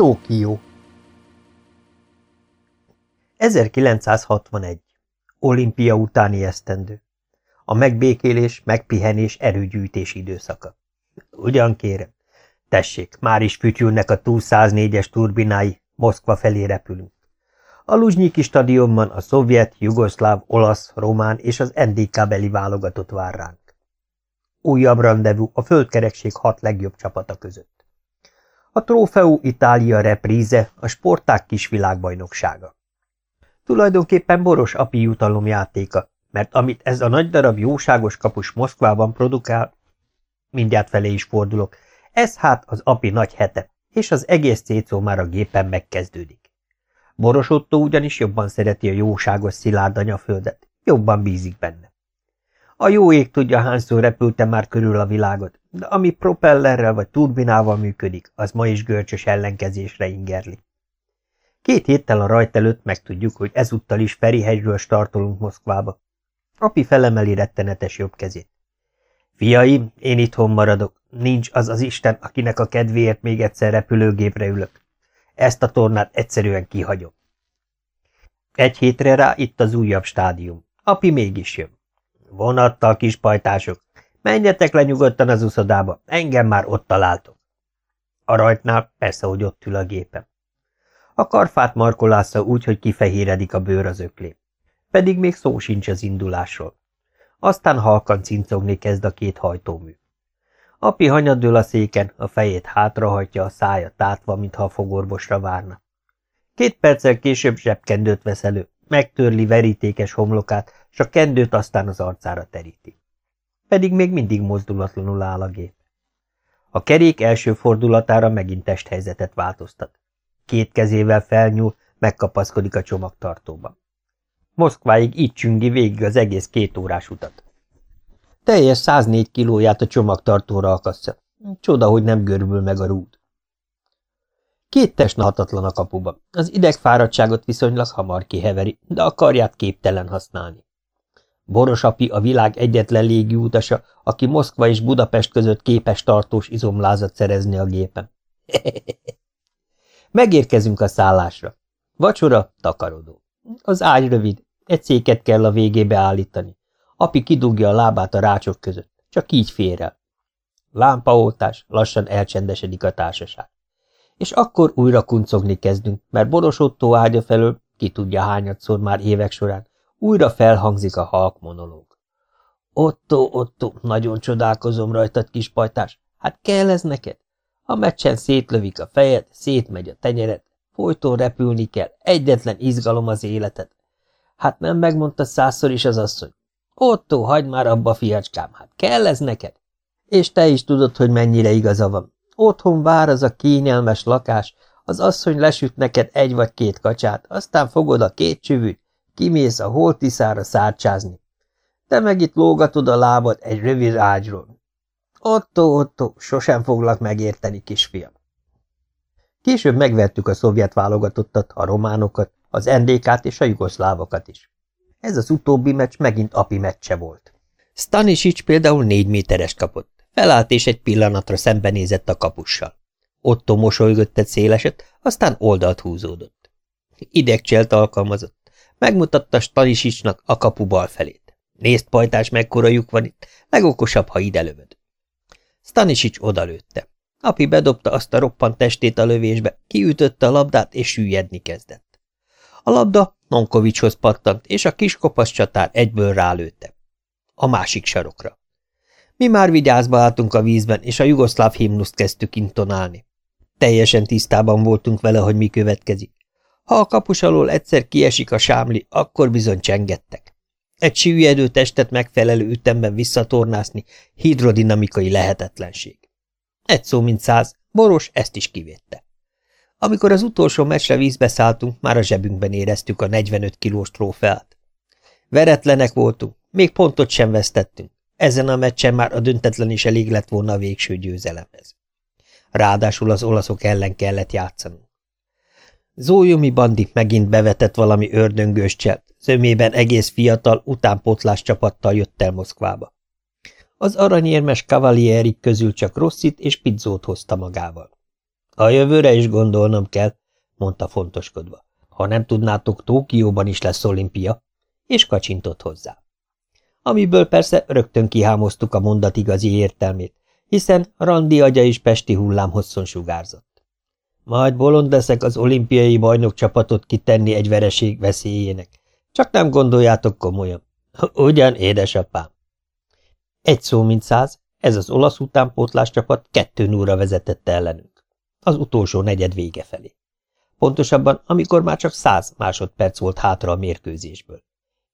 Tókió 1961. Olimpia utáni esztendő. A megbékélés, megpihenés, erőgyűjtés időszaka. Ugyan kérem. Tessék, már is fütyülnek a túl 104-es turbinái, Moszkva felé repülünk. A Luzsnyiki stadionban a szovjet, jugoszláv, olasz, román és az NDK beli válogatott vár ránk. Újabb rendezvú a földkerekség hat legjobb csapata között. A Trófeú Itália repríze, a sporták kis világbajnoksága. Tulajdonképpen boros api jutalom játéka, mert amit ez a nagy darab jóságos kapus Moszkvában produkál, mindjárt felé is fordulok, ez hát az api nagy hete, és az egész cécó már a gépen megkezdődik. Boros Otto ugyanis jobban szereti a jóságos szilárd anyaföldet, jobban bízik benne. A jó ég tudja, hányszor repülte már körül a világot, de ami propellerrel vagy turbinával működik, az ma is görcsös ellenkezésre ingerli. Két héttel a rajt előtt megtudjuk, hogy ezúttal is Ferihegyről startolunk Moszkvába. Api felemeli rettenetes jobb kezét. Fiaim, én itthon maradok. Nincs az az Isten, akinek a kedvéért még egyszer repülőgépre ülök. Ezt a tornát egyszerűen kihagyom. Egy hétre rá itt az újabb stádium. Api mégis jön. Vonattal, kis pajtások. Menjetek le nyugodtan az uszodába, engem már ott találtok. A rajtnál persze, hogy ott ül a gépem. A karfát markolásza úgy, hogy kifehéredik a bőr az öklém. Pedig még szó sincs az indulásról. Aztán halkan cincogni kezd a két hajtómű. Api hanyadől a széken, a fejét hátrahajtja, a szája tátva, mintha a fogorvosra várna. Két perccel később zsebkendőt vesz elő, megtörli verítékes homlokát, s a kendőt aztán az arcára teríti. Pedig még mindig mozdulatlanul áll a gép. A kerék első fordulatára megint testhelyzetet változtat. Két kezével felnyúl, megkapaszkodik a csomagtartóba. Moszkváig így csüngi végig az egész két órás utat. Teljes 104 kilóját a csomagtartóra akasztja. Csoda, hogy nem görbül meg a rúd. Két test nahatatlan a kapuba. Az idegfáradtságot viszonylag hamar kiheveri, de a karját képtelen használni. Boros api a világ egyetlen légiutasa, aki Moszkva és Budapest között képes tartós izomlázat szerezni a gépen. Megérkezünk a szállásra. Vacsora, takarodó. Az ágy rövid, egy széket kell a végébe állítani. Api kidugja a lábát a rácsok között, csak így fér. Lámpaoltás, lassan elcsendesedik a társaság. És akkor újra kuncogni kezdünk, mert Boros Otto ágya felől, ki tudja hányadszor már évek során, újra felhangzik a halk monológ. Otto, Otto, nagyon csodálkozom rajtad, kispajtás. Hát kell ez neked? A meccsen szétlövik a fejed, szétmegy a tenyered, folyton repülni kell, egyetlen izgalom az életed. Hát nem megmondta százszor is az asszony. Otto, hagyd már abba, fiacskám, hát kell ez neked? És te is tudod, hogy mennyire igaza van. Otthon vár az a kényelmes lakás, az asszony lesüt neked egy vagy két kacsát, aztán fogod a két csüvűt, kimész a holtiszára szárcsázni. Te meg itt lógatod a lábad egy rövid ágyról. Otto, Otto, sosem foglak megérteni, kisfiam. Később megvertük a szovjet válogatottat, a románokat, az NDK-t és a jugoszlávokat is. Ez az utóbbi meccs megint api meccse volt. Stanisics például négy méteres kapott. Felállt és egy pillanatra szembenézett a kapussal. Otto mosolygott egy széleset, aztán oldalt húzódott. Idegcselt alkalmazott. Megmutatta Stanisicsnak a kapu bal felét. Nézd, pajtás, mekkora lyuk van itt, legokosabb, ha ide lövöd. Stanisics odalőtte. Api bedobta azt a roppant testét a lövésbe, kiütötte a labdát, és süllyedni kezdett. A labda Nonkovicshoz pattant, és a kis kopasz csatár egyből rálőtte. A másik sarokra. Mi már vigyázba álltunk a vízben, és a jugoszláv himnuszt kezdtük intonálni. Teljesen tisztában voltunk vele, hogy mi következik. Ha a kapus alól egyszer kiesik a sámli, akkor bizony csengettek. Egy süllyedő testet megfelelő ütemben visszatornászni hidrodinamikai lehetetlenség. Egy szó mint száz, Boros ezt is kivédte. Amikor az utolsó meccsre vízbe szálltunk, már a zsebünkben éreztük a 45 kilós trófeát. Veretlenek voltunk, még pontot sem vesztettünk. Ezen a meccsen már a döntetlen is elég lett volna a végső győzelemhez. Ráadásul az olaszok ellen kellett játszanunk. Zójomi bandi megint bevetett valami ördöngős cselt, zömében egész fiatal, utánpotlás csapattal jött el Moszkvába. Az aranyérmes kavalierik közül csak Rosszit és Pizzót hozta magával. A jövőre is gondolnom kell, mondta fontoskodva. Ha nem tudnátok, Tókióban is lesz olimpia, és kacsintott hozzá. Amiből persze rögtön kihámoztuk a mondat igazi értelmét, hiszen Randi agya is pesti hullám hosszon sugárzott. Majd bolond leszek az olimpiai bajnok csapatot kitenni egy vereség veszélyének. Csak nem gondoljátok komolyan. Ugyan, édesapám. Egy szó mint száz, ez az olasz utánpótlás csapat kettő núra vezetette ellenünk. Az utolsó negyed vége felé. Pontosabban, amikor már csak száz másodperc volt hátra a mérkőzésből.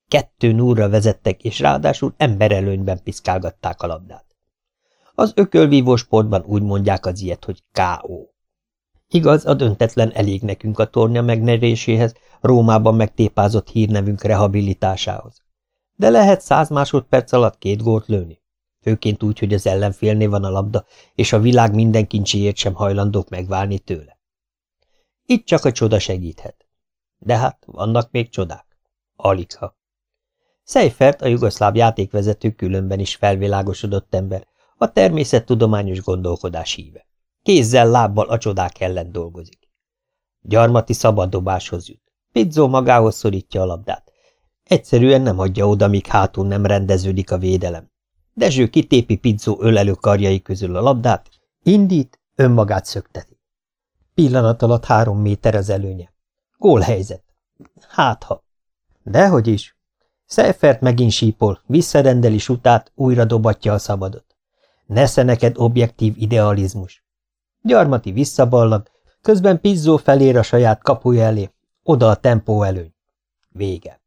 Kettő núra vezettek, és ráadásul emberelőnyben piszkálgatták a labdát. Az ökölvívó sportban úgy mondják az ilyet, hogy K.O. Igaz, a döntetlen elég nekünk a tornya megneréséhez, Rómában megtépázott hírnevünk rehabilitásához. De lehet száz másodperc alatt két gólt lőni? Főként úgy, hogy az ellenfélnél van a labda, és a világ minden kincséért sem hajlandók megválni tőle. Itt csak a csoda segíthet. De hát vannak még csodák. Aligha. Seifert, a jugoszláv játékvezető különben is felvilágosodott ember, a természettudományos gondolkodás híve. Kézzel, lábbal a csodák ellen dolgozik. Gyarmati szabaddobáshoz jut. Pizzó magához szorítja a labdát. Egyszerűen nem adja oda, míg hátul nem rendeződik a védelem. Dezső kitépi Pizzó ölelő karjai közül a labdát, indít, önmagát szökteti. Pillanat alatt három méter az előnye. Gólhelyzet. Hát ha. Dehogy is. Seifert megint sípol, visszarendeli utát, újra dobatja a szabadot. Nesze neked objektív idealizmus. Gyarmati visszaballag, közben Pizzó felér a saját kapuja elé, oda a tempó előny. Vége.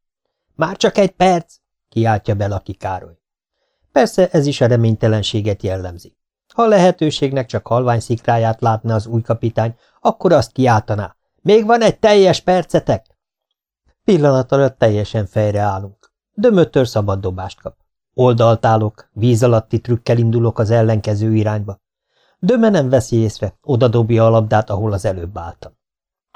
Már csak egy perc, kiáltja be Laki Károly. Persze ez is a reménytelenséget jellemzi. Ha a lehetőségnek csak halvány szikráját látna az új kapitány, akkor azt kiáltaná. Még van egy teljes percetek? Pillanat alatt teljesen fejre állunk. Dömötör szabad dobást kap. Oldalt állok, víz alatti trükkel indulok az ellenkező irányba. Döme nem veszi észre, oda dobja a labdát, ahol az előbb álltam.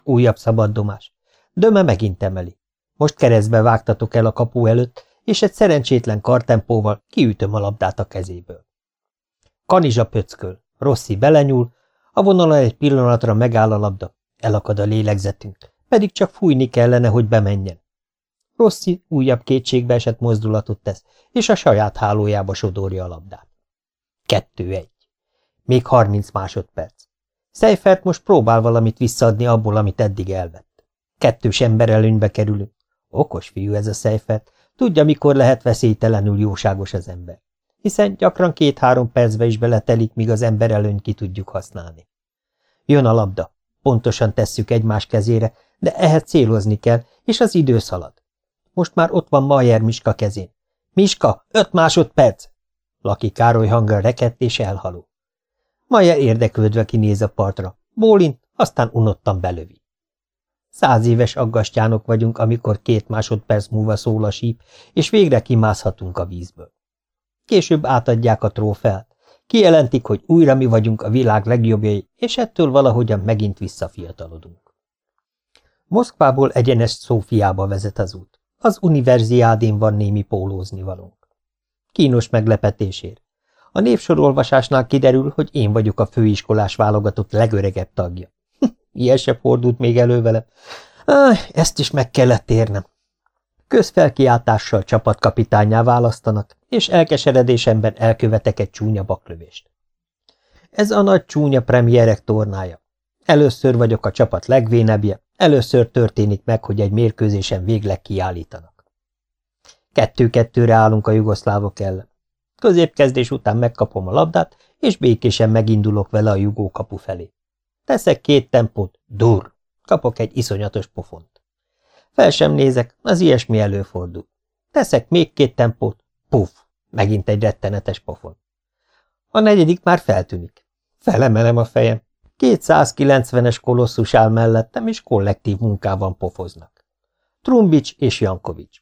Újabb szabad domás. Döme megint emeli. Most keresztbe vágtatok el a kapu előtt, és egy szerencsétlen kartempóval kiütöm a labdát a kezéből. Kanizsa pöcköl, Rossi belenyúl, a vonalon egy pillanatra megáll a labda, elakad a lélegzetünk, pedig csak fújni kellene, hogy bemenjen. Rossi újabb kétségbe esett mozdulatot tesz, és a saját hálójába sodorja a labdát. Kettő-egy. Még harminc másodperc. Seifert most próbál valamit visszaadni abból, amit eddig elvett. Kettős ember előnybe kerülünk. Okos fiú ez a Seifert, tudja, mikor lehet veszélytelenül jóságos az ember. Hiszen gyakran két-három percbe is beletelik, míg az ember előnyt ki tudjuk használni. Jön a labda. Pontosan tesszük egymás kezére, de ehhez célozni kell, és az idő szalad. Most már ott van Mayer Miska kezén. Miska, öt másodperc! Laki Károly hanggal rekett és elhaló. Mayer érdeklődve kinéz a partra. Bólint, aztán unottan belövi. Száz éves aggastyánok vagyunk, amikor két másodperc múlva szól a síp, és végre kimászhatunk a vízből. Később átadják a trófeát. Kijelentik, hogy újra mi vagyunk a világ legjobbjai, és ettől valahogyan megint visszafiatalodunk. Moszkvából egyenes Szófiába vezet az út. Az univerziádén van némi pólózni valónk. Kínos meglepetésért. A névsorolvasásnál kiderül, hogy én vagyok a főiskolás válogatott legöregebb tagja. Ilyen se fordult még elő vele. Ah, ezt is meg kellett érnem. Közfelkiáltással csapatkapitányá választanak, és elkeseredésemben elkövetek egy csúnya baklövést. Ez a nagy csúnya premierek tornája. Először vagyok a csapat legvénebbje, először történik meg, hogy egy mérkőzésen végleg kiállítanak. Kettő-kettőre állunk a jugoszlávok ellen. Középkezdés után megkapom a labdát, és békésen megindulok vele a jugó kapu felé. Teszek két tempót, dur, kapok egy iszonyatos pofont. Fel sem nézek, az ilyesmi előfordul. Teszek még két tempót, puf, megint egy rettenetes pofon. A negyedik már feltűnik. Felemelem a fejem. 290-es kolosszus áll mellettem, és kollektív munkában pofoznak. Trumbics és Jankovics.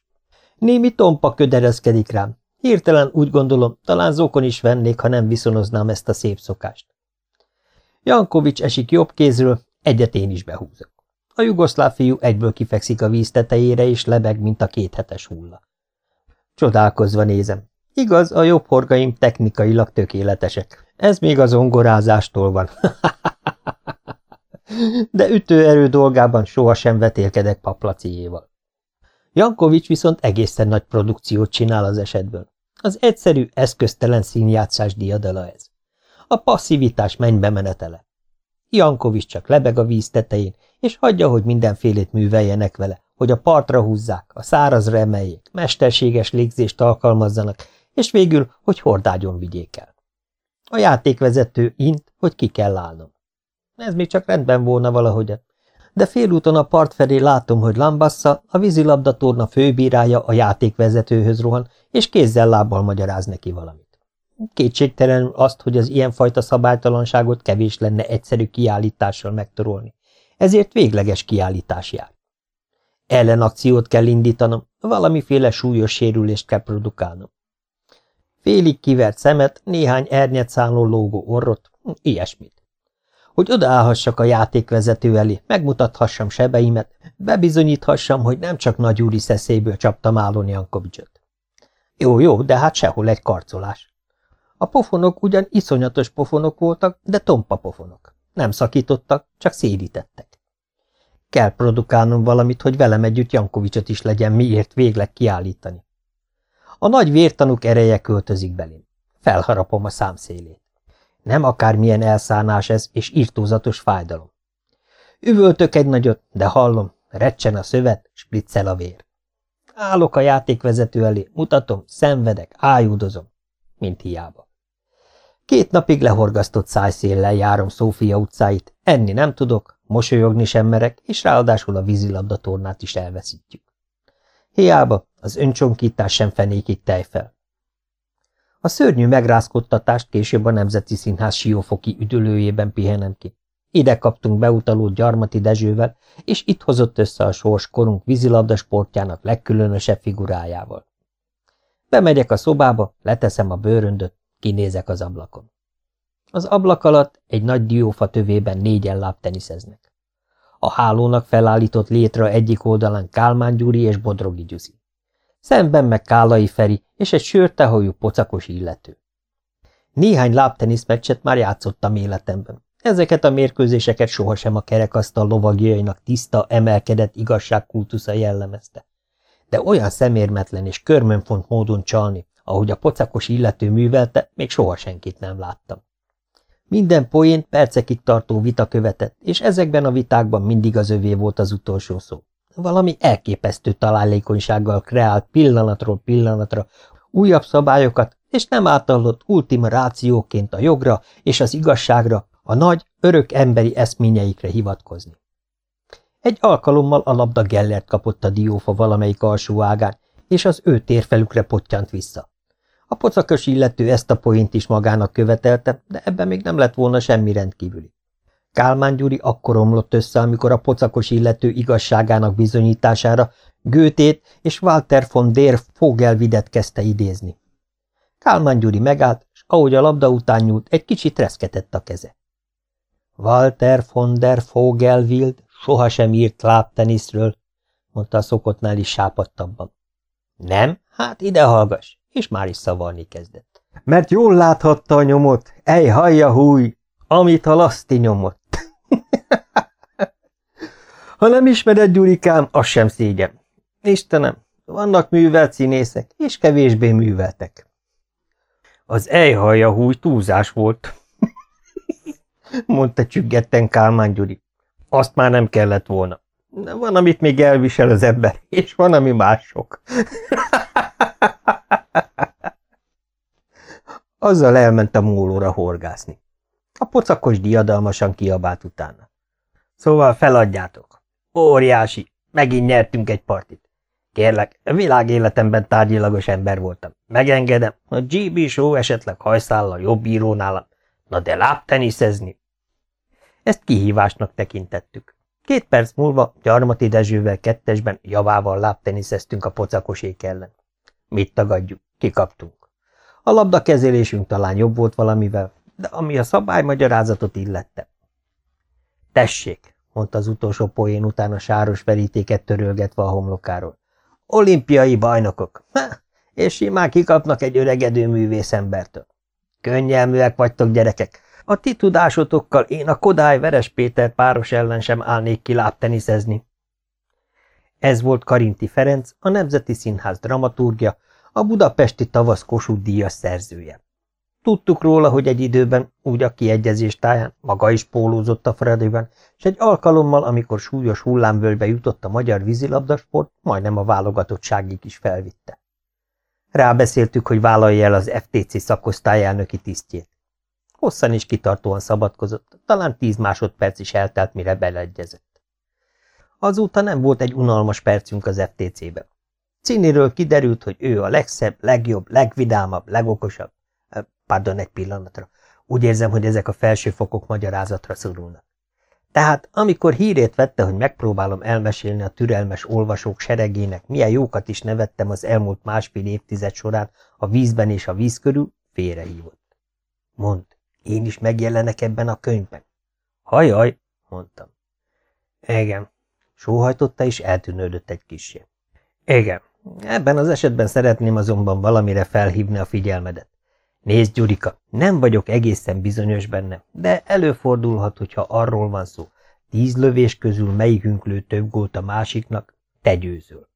Némi tompa köderezkedik rám. Hirtelen úgy gondolom, talán zokon is vennék, ha nem viszonoznám ezt a szép szokást. Jankovics esik jobb kézről, egyet én is behúzok. A jugoszláv fiú egyből kifekszik a víz tetejére, és lebeg, mint a kéthetes hulla. Csodálkozva nézem. Igaz, a jobb horgaim technikailag tökéletesek. Ez még az ongorázástól van. De ütőerő dolgában sohasem vetélkedek paplaciéval. Jankovics viszont egészen nagy produkciót csinál az esetből. Az egyszerű, eszköztelen színjátszás diadala ez. A passzivitás mennybe menetele. Jankovics csak lebeg a víz tetején, és hagyja, hogy mindenfélét műveljenek vele, hogy a partra húzzák, a szárazra emeljék, mesterséges légzést alkalmazzanak, és végül, hogy hordágyon vigyék el. A játékvezető int, hogy ki kell állnom. Ez még csak rendben volna valahogyan. De félúton a part felé látom, hogy Lambassa, a vízilabdatorna főbírája a játékvezetőhöz rohan, és kézzel-lábbal magyaráz neki valamit. Kétségtelenül azt, hogy az ilyenfajta szabálytalanságot kevés lenne egyszerű kiállítással megtorolni. Ezért végleges kiállítás jár. Ellenakciót kell indítanom, valamiféle súlyos sérülést kell produkálnom. Félig kivert szemet, néhány ernyet szálló lógó orrot, ilyesmit. Hogy odaállhassak a játékvezető elé, megmutathassam sebeimet, bebizonyíthassam, hogy nem csak nagy úri szeszélyből csaptam Álon Jankovicsot. Jó, jó, de hát sehol egy karcolás. A pofonok ugyan iszonyatos pofonok voltak, de tompa pofonok. Nem szakítottak, csak szédítettek. Kell produkálnom valamit, hogy velem együtt Jankovicsot is legyen miért végleg kiállítani. A nagy vértanúk ereje költözik belém. Felharapom a számszélét. Nem akármilyen elszánás ez, és írtózatos fájdalom. Üvöltök egy nagyot, de hallom, recsen a szövet, spriccel a vér. Állok a játékvezető elé, mutatom, szenvedek, ájúdozom, mint hiába. Két napig lehorgasztott szájszéllel járom Szófia utcáit, enni nem tudok, mosolyogni sem merek, és ráadásul a vízilabdatornát is elveszítjük. Hiába, az öncsonkítás sem fenékig tejfel. A szörnyű megrázkodtatást később a Nemzeti Színház siófoki üdülőjében pihenem ki. Ide kaptunk beutalót Gyarmati Dezsővel, és itt hozott össze a sors korunk vízilabdasportjának legkülönösebb figurájával. Bemegyek a szobába, leteszem a bőröndöt, kinézek az ablakon. Az ablak alatt egy nagy diófa tövében négyen lábteniszeznek. A hálónak felállított létre egyik oldalán Kálmán Gyuri és Bodrogi Gyuszi. Szemben meg Kálai Feri és egy sörtehajú pocakos illető. Néhány lábteniszmeccset már játszottam életemben. Ezeket a mérkőzéseket sohasem a kerekasztal lovagjainak tiszta, emelkedett igazságkultusza jellemezte. De olyan szemérmetlen és körmönfont módon csalni, ahogy a pocakos illető művelte, még soha senkit nem láttam. Minden poént percekig tartó vita követett, és ezekben a vitákban mindig az övé volt az utolsó szó. Valami elképesztő találékonysággal kreált pillanatról pillanatra újabb szabályokat, és nem átallott ultima rációként a jogra és az igazságra, a nagy, örök emberi eszményeikre hivatkozni. Egy alkalommal a labda Gellert kapott a diófa valamelyik alsó ágán, és az ő térfelükre pottyant vissza. A pocakos illető ezt a poént is magának követelte, de ebben még nem lett volna semmi rendkívüli. Kálmán Gyuri akkor omlott össze, amikor a pocakos illető igazságának bizonyítására Gőtét és Walter von der Fogelvidet kezdte idézni. Kálmán Gyuri megállt, és ahogy a labda után nyúlt, egy kicsit reszketett a keze. Walter von der Fogelwild sohasem írt lábteniszről, mondta a szokottnál is sápadtabban. Nem? Hát ide hallgass! és már is szavalni kezdett. Mert jól láthatta a nyomot, ej hallja húj, amit a laszti nyomott. Ha nem ismered, Gyurikám, az sem szégyen. Istenem, vannak művelt színészek, és kevésbé műveltek. Az ejhajja húj túlzás volt, mondta csüggetten Kálmán Gyuri. Azt már nem kellett volna. De van, amit még elvisel az ember, és van, ami mások. Azzal elment a mólóra horgászni. A pocakos diadalmasan kiabált utána. Szóval feladjátok. Óriási, megint nyertünk egy partit. Kérlek, világéletemben tárgyilagos ember voltam. Megengedem, a GB show esetleg hajszállal jobb író nálam. Na de lábteniszezni? Ezt kihívásnak tekintettük. Két perc múlva Gyarmati Dezsővel kettesben javával lábteniszeztünk a pocakosék ellen. Mit tagadjuk? Kikaptunk. A labda kezelésünk talán jobb volt valamivel, de ami a szabálymagyarázatot illette. Tessék, mondta az utolsó poén után a sáros verítéket törölgetve a homlokáról. Olimpiai bajnokok. Ha, és simán kikapnak egy öregedő művészembertől. Könnyelműek vagytok, gyerekek. A ti tudásotokkal én a Kodály Veres Péter páros ellen sem állnék ki lábteniszezni. Ez volt Karinti Ferenc, a Nemzeti Színház dramaturgia, a budapesti tavasz Kossuth díjas szerzője. Tudtuk róla, hogy egy időben, úgy a kiegyezés táján, maga is pólózott a Fradiban, és egy alkalommal, amikor súlyos hullámvölgybe jutott a magyar vízilabdasport, majdnem a válogatottságig is felvitte. Rábeszéltük, hogy vállalja el az FTC szakosztályelnöki tisztjét. Hosszan és kitartóan szabadkozott, talán tíz másodperc is eltelt, mire beleegyezett. Azóta nem volt egy unalmas percünk az FTC-ben. Ciniről kiderült, hogy ő a legszebb, legjobb, legvidámabb, legokosabb. Pardon egy pillanatra. Úgy érzem, hogy ezek a felsőfokok magyarázatra szorulnak. Tehát, amikor hírét vette, hogy megpróbálom elmesélni a türelmes olvasók seregének, milyen jókat is nevettem az elmúlt másfél évtized során a vízben és a víz körül, félrehívott. Mond, én is megjelenek ebben a könyvben? Hajaj, mondtam. Igen, sóhajtotta és eltűnődött egy kisé. Igen, ebben az esetben szeretném azonban valamire felhívni a figyelmedet. Nézd, Gyurika, nem vagyok egészen bizonyos benne, de előfordulhat, hogyha arról van szó, tíz lövés közül melyikünk lő több gólt a másiknak, te győzöl.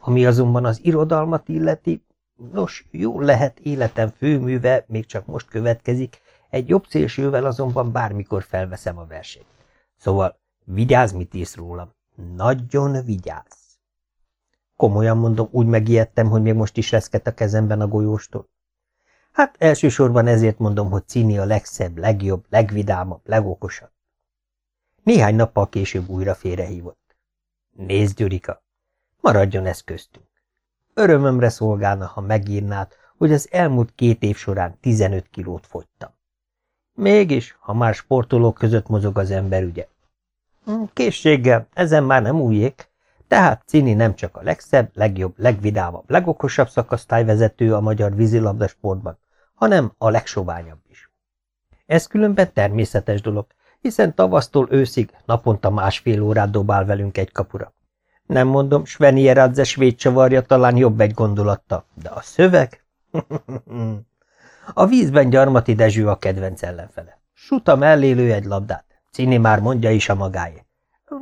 Ami azonban az irodalmat illeti, nos, jó lehet életem főműve, még csak most következik, egy jobb szélsővel azonban bármikor felveszem a versenyt. Szóval vigyázz, mit írsz rólam. Nagyon vigyázz. Komolyan mondom, úgy megijedtem, hogy még most is reszket a kezemben a golyóstól. Hát elsősorban ezért mondom, hogy Cini a legszebb, legjobb, legvidámabb, legokosabb. Néhány nappal később újra félrehívott. Nézd, Gyurika, maradjon ez köztünk. Örömömre szolgálna, ha megírnád, hogy az elmúlt két év során 15 kilót fogytam. Mégis, ha már sportolók között mozog az ember ügye. Hm, készséggel, ezen már nem újék, tehát Cini nem csak a legszebb, legjobb, legvidámabb, legokosabb szakasztályvezető a magyar vízilabdasportban, hanem a legsoványabb is. Ez különben természetes dolog, hiszen tavasztól őszig naponta másfél órát dobál velünk egy kapura. Nem mondom, Sveni Eradze svéd csavarja talán jobb egy gondolatta, de a szöveg... a vízben Gyarmati Dezső a kedvenc ellenfele. Suta mellélő egy labdát. Cini már mondja is a magáé.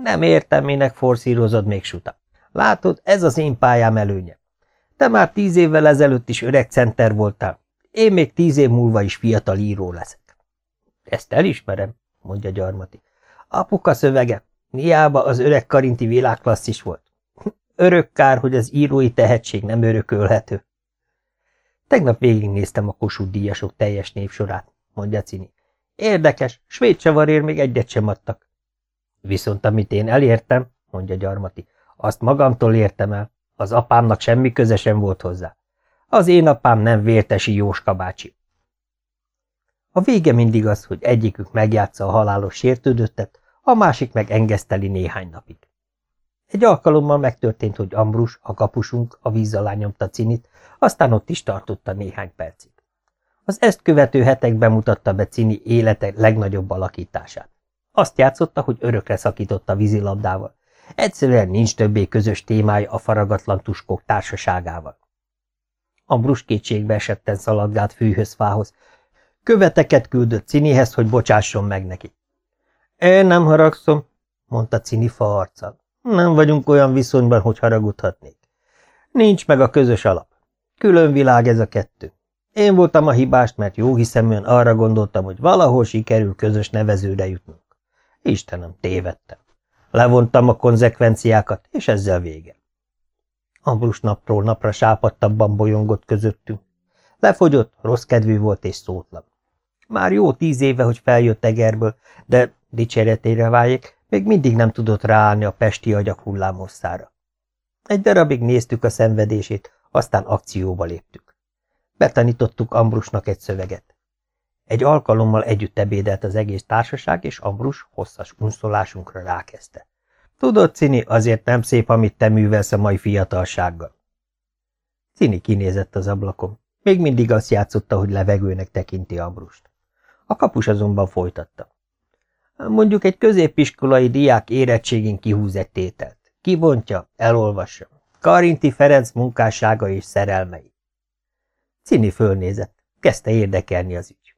Nem értem, minek forszírozod még Suta. Látod, ez az én pályám előnye. Te már tíz évvel ezelőtt is öreg center voltál, én még tíz év múlva is fiatal író leszek. Ezt elismerem, mondja Gyarmati. Apuka szövege, hiába az öreg Karinti világklasszis volt. Örök kár, hogy az írói tehetség nem örökölhető. Tegnap végignéztem a Kossuth díjasok teljes névsorát, mondja Cini. Érdekes, svéd csavarér még egyet sem adtak. Viszont amit én elértem, mondja Gyarmati, azt magamtól értem el, az apámnak semmi köze sem volt hozzá. Az én apám nem vértesi Jóska bácsi. A vége mindig az, hogy egyikük megjátsza a halálos sértődöttet, a másik meg engeszteli néhány napig. Egy alkalommal megtörtént, hogy Ambrus, a kapusunk, a víz alá nyomta Cinit, aztán ott is tartotta néhány percig. Az ezt követő hetek bemutatta be Cini élete legnagyobb alakítását. Azt játszotta, hogy örökre szakított a vízilabdával. Egyszerűen nincs többé közös témája a faragatlan tuskok társaságával. Ambrus kétségbe esetten szaladgált fűhözfához. Követeket küldött Cinihez, hogy bocsásson meg neki. Én nem haragszom, mondta Cini fa arccal. Nem vagyunk olyan viszonyban, hogy haragudhatnék. Nincs meg a közös alap. Külön világ ez a kettő. Én voltam a hibást, mert jó hiszeműen arra gondoltam, hogy valahol sikerül közös nevezőre jutnunk. Istenem, tévedtem. Levontam a konzekvenciákat, és ezzel vége. Ambrus napról napra sápadtabban bolyongott közöttünk. Lefogyott, rossz kedvű volt és szótlan. Már jó tíz éve, hogy feljött Egerből, de dicséretére váljék, még mindig nem tudott ráállni a pesti agyak hullámhosszára. Egy darabig néztük a szenvedését, aztán akcióba léptük. Betanítottuk Ambrusnak egy szöveget. Egy alkalommal együtt ebédelt az egész társaság, és Ambrus hosszas unszolásunkra rákezdte. Tudod, Cini, azért nem szép, amit te művelsz a mai fiatalsággal. Cini kinézett az ablakon. Még mindig azt játszotta, hogy levegőnek tekinti Ambrust. A kapus azonban folytatta. Mondjuk egy középiskolai diák érettségén kihúz egy tételt. Kibontja, elolvassa. Karinti Ferenc munkássága és szerelmei. Cini fölnézett. Kezdte érdekelni az ügy.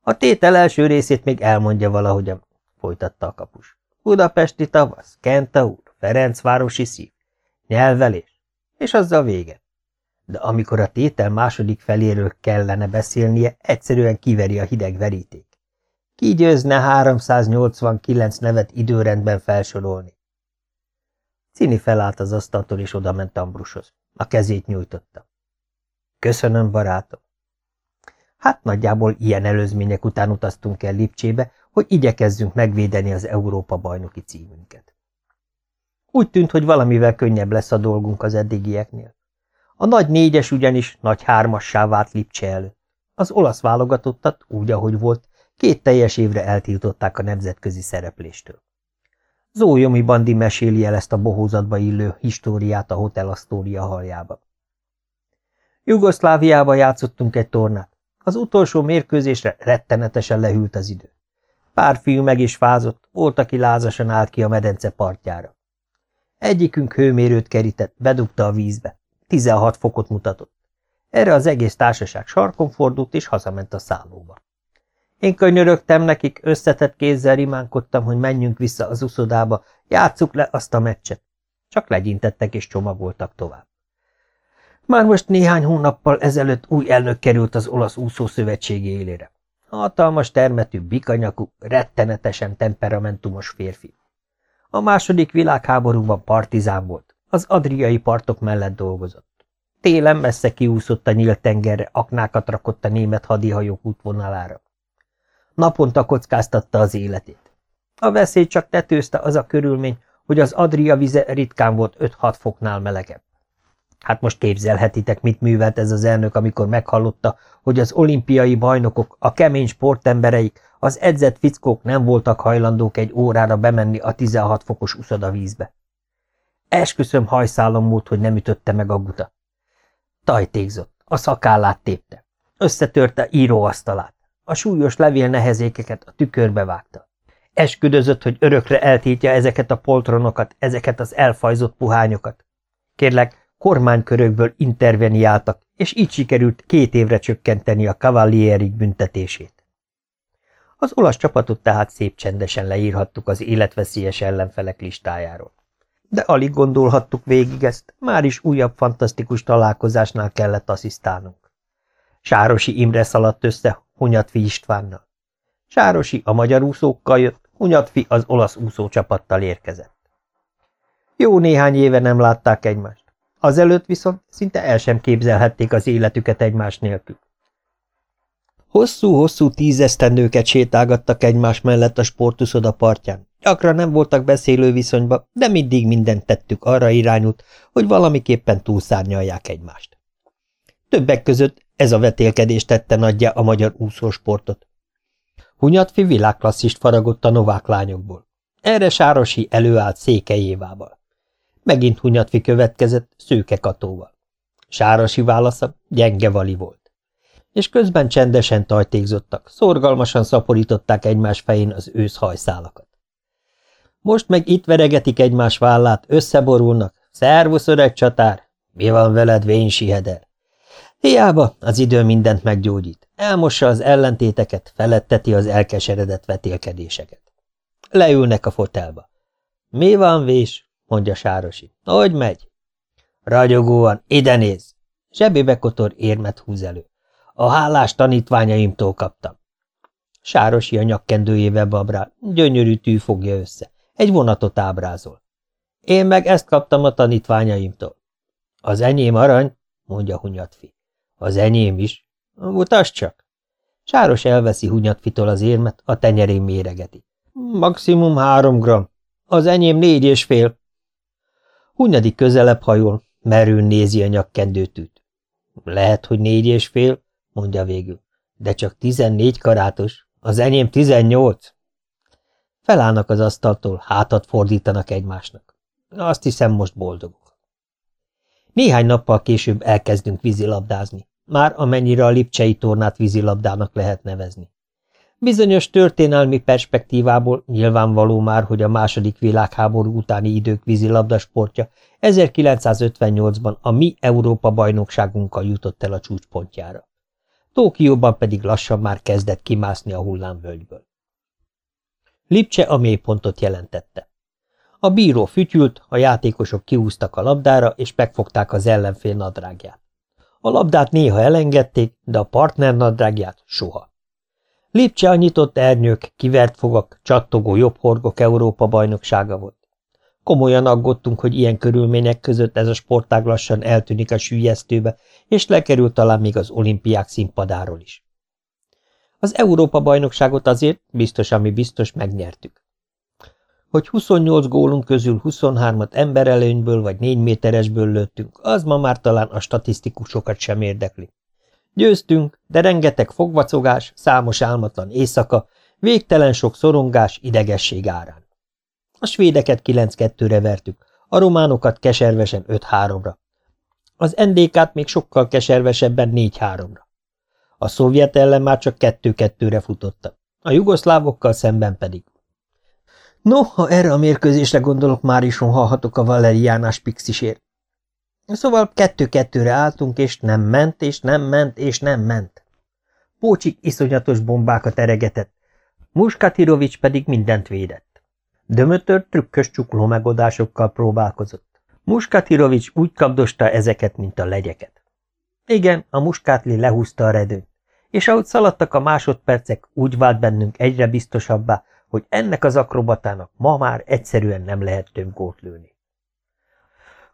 A tétel első részét még elmondja valahogyan, folytatta a kapus. Budapesti tavasz, Kentaur, Ferencvárosi szív, nyelvelés, és azzal vége. De amikor a tétel második feléről kellene beszélnie, egyszerűen kiveri a hideg veríték. Ki győzne 389 nevet időrendben felsorolni? Cini felállt az asztaltól, és odament Ambrushoz. A kezét nyújtotta. Köszönöm, barátom. Hát nagyjából ilyen előzmények után utaztunk el Lipcsébe, hogy igyekezzünk megvédeni az Európa bajnoki címünket. Úgy tűnt, hogy valamivel könnyebb lesz a dolgunk az eddigieknél. A nagy négyes ugyanis nagy hármassá vált Lipcse előtt. Az olasz válogatottat, úgy, ahogy volt, két teljes évre eltiltották a nemzetközi szerepléstől. Zójomi Bandi meséli el ezt a bohózatba illő históriát a Hotel Astoria haljába. Jugoszláviába játszottunk egy tornát. Az utolsó mérkőzésre rettenetesen lehűlt az idő. Pár fiú meg is fázott, volt, aki lázasan állt ki a medence partjára. Egyikünk hőmérőt kerített, bedugta a vízbe. 16 fokot mutatott. Erre az egész társaság sarkon fordult, és hazament a szállóba. Én könyörögtem nekik, összetett kézzel rimánkodtam, hogy menjünk vissza az uszodába, játsszuk le azt a meccset. Csak legyintettek és csomagoltak tovább. Már most néhány hónappal ezelőtt új elnök került az olasz úszószövetség élére. Hatalmas termetű, bikanyakú, rettenetesen temperamentumos férfi. A második világháborúban partizán volt, az adriai partok mellett dolgozott. Télen messze kiúszott a nyílt tengerre, aknákat rakott a német hadihajók útvonalára. Naponta kockáztatta az életét. A veszély csak tetőzte az a körülmény, hogy az Adria vize ritkán volt 5-6 foknál melegebb. Hát most képzelhetitek, mit művelt ez az elnök, amikor meghallotta, hogy az olimpiai bajnokok, a kemény sportembereik, az edzett fickók nem voltak hajlandók egy órára bemenni a 16 fokos uszoda vízbe. Esküszöm hajszálom múlt, hogy nem ütötte meg a guta. Tajtékzott, a szakállát tépte. Összetörte íróasztalát. A súlyos levél nehezékeket a tükörbe vágta. Esküdözött, hogy örökre eltiltja ezeket a poltronokat, ezeket az elfajzott puhányokat. Kérlek, kormánykörökből interveniáltak, és így sikerült két évre csökkenteni a Cavalierig büntetését. Az olasz csapatot tehát szép csendesen leírhattuk az életveszélyes ellenfelek listájáról. De alig gondolhattuk végig ezt, már is újabb fantasztikus találkozásnál kellett asszisztálnunk. Sárosi Imre szaladt össze Hunyatfi Istvánnal. Sárosi a magyar úszókkal jött, Hunyatfi az olasz úszócsapattal érkezett. Jó néhány éve nem látták egymást. Azelőtt viszont szinte el sem képzelhették az életüket egymás nélkül. Hosszú-hosszú tízesztendőket sétálgattak egymás mellett a sportuszoda partján. Gyakran nem voltak beszélő viszonyba, de mindig mindent tettük arra irányult, hogy valamiképpen túlszárnyalják egymást. Többek között ez a vetélkedés tette nagyja a magyar úszósportot. Hunyatfi világklasszist faragott a novák lányokból. Erre Sárosi előállt székelyévával. Megint Hunyatfi következett Szőke Katóval. Sárosi válasza gyenge vali volt. És közben csendesen tajtékzottak, szorgalmasan szaporították egymás fején az ősz hajszálakat. Most meg itt veregetik egymás vállát, összeborulnak. Szervusz, öreg csatár! Mi van veled, vénysiheder? Hiába, az idő mindent meggyógyít. Elmossa az ellentéteket, feletteti az elkeseredett vetélkedéseket. Leülnek a fotelba. Mi van, vés? Mondja Sárosi. Hogy megy? Ragyogóan, ide néz! Zsebébe kotor érmet húz elő. A hálás tanítványaimtól kaptam. Sárosi a nyakkendőjével babrál, gyönyörű tű fogja össze. Egy vonatot ábrázol. Én meg ezt kaptam a tanítványaimtól. Az enyém arany, mondja Hunyatfi. Az enyém is. Mutasd csak! Sáros elveszi Hunyatfitól az érmet, a tenyerén méregeti. Maximum három gram. Az enyém négy és fél. Hunyadi közelebb hajol, merőn nézi a nyakkendőtűt. Lehet, hogy négy és fél, mondja végül, de csak tizennégy karátos, az enyém tizennyolc. Felállnak az asztaltól, hátat fordítanak egymásnak. Azt hiszem, most boldogok. Néhány nappal később elkezdünk vízilabdázni, már amennyire a lipcsei tornát vízilabdának lehet nevezni. Bizonyos történelmi perspektívából nyilvánvaló már, hogy a második világháború utáni idők vízilabdasportja 1958-ban a mi Európa bajnokságunkkal jutott el a csúcspontjára. Tókióban pedig lassan már kezdett kimászni a hullámvölgyből. Lipcse a mélypontot jelentette. A bíró fütyült, a játékosok kiúztak a labdára, és megfogták az ellenfél nadrágját. A labdát néha elengedték, de a partner nadrágját soha. Lipcse a nyitott ernyők, kivert fogak, csattogó jobbhorgok Európa bajnoksága volt. Komolyan aggódtunk, hogy ilyen körülmények között ez a sportág lassan eltűnik a sűjesztőbe, és lekerül talán még az olimpiák színpadáról is. Az Európa-bajnokságot azért, biztos, ami biztos, megnyertük. Hogy 28 gólunk közül 23-at emberelőnyből vagy 4 méteresből lőttünk, az ma már talán a statisztikusokat sem érdekli. Győztünk, de rengeteg fogvacogás, számos álmatlan éjszaka, végtelen sok szorongás, idegesség árán. A svédeket 9-2-re vertük, a románokat keservesen 5-3-ra. Az NDK-t még sokkal keservesebben 4-3-ra. A szovjet ellen már csak 2-2-re futottam, a jugoszlávokkal szemben pedig. No, ha erre a mérkőzésre gondolok, már is hallhatok a Valeriánás pixisért. Szóval kettő-kettőre álltunk, és nem ment, és nem ment, és nem ment. Pócsik iszonyatos bombákat eregetett, Muskatirovics pedig mindent védett. Dömötör trükkös csukló megoldásokkal próbálkozott. Muskatirovics úgy kapdosta ezeket, mint a legyeket. Igen, a muskátli lehúzta a redőnyt, és ahogy szaladtak a másodpercek, úgy vált bennünk egyre biztosabbá, hogy ennek az akrobatának ma már egyszerűen nem lehet több gót lőni.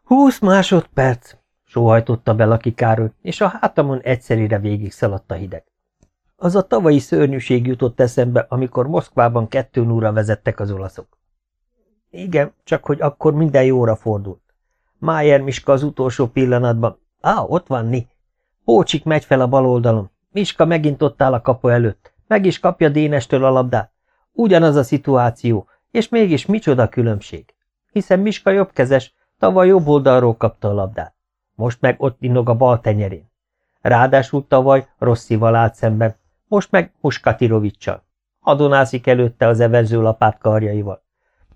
Húsz másodperc, sóhajtotta be Károly, és a hátamon egyszerűre végig szaladt a hideg. Az a tavalyi szörnyűség jutott eszembe, amikor Moszkvában kettő núra vezettek az olaszok. Igen, csak hogy akkor minden jóra fordult. Májer Miska az utolsó pillanatban. Á, ott van Ni. Pócsik megy fel a bal oldalon. Miska megint ott áll a kapu előtt. Meg is kapja Dénestől a labdát. Ugyanaz a szituáció, és mégis micsoda különbség. Hiszen Miska jobbkezes, tavaly jobb oldalról kapta a labdát. Most meg ott innog a bal tenyerén. Ráadásul tavaly Rosszival állt szemben, most meg Muskatirovicsal. Adonászik előtte az evező lapát karjaival.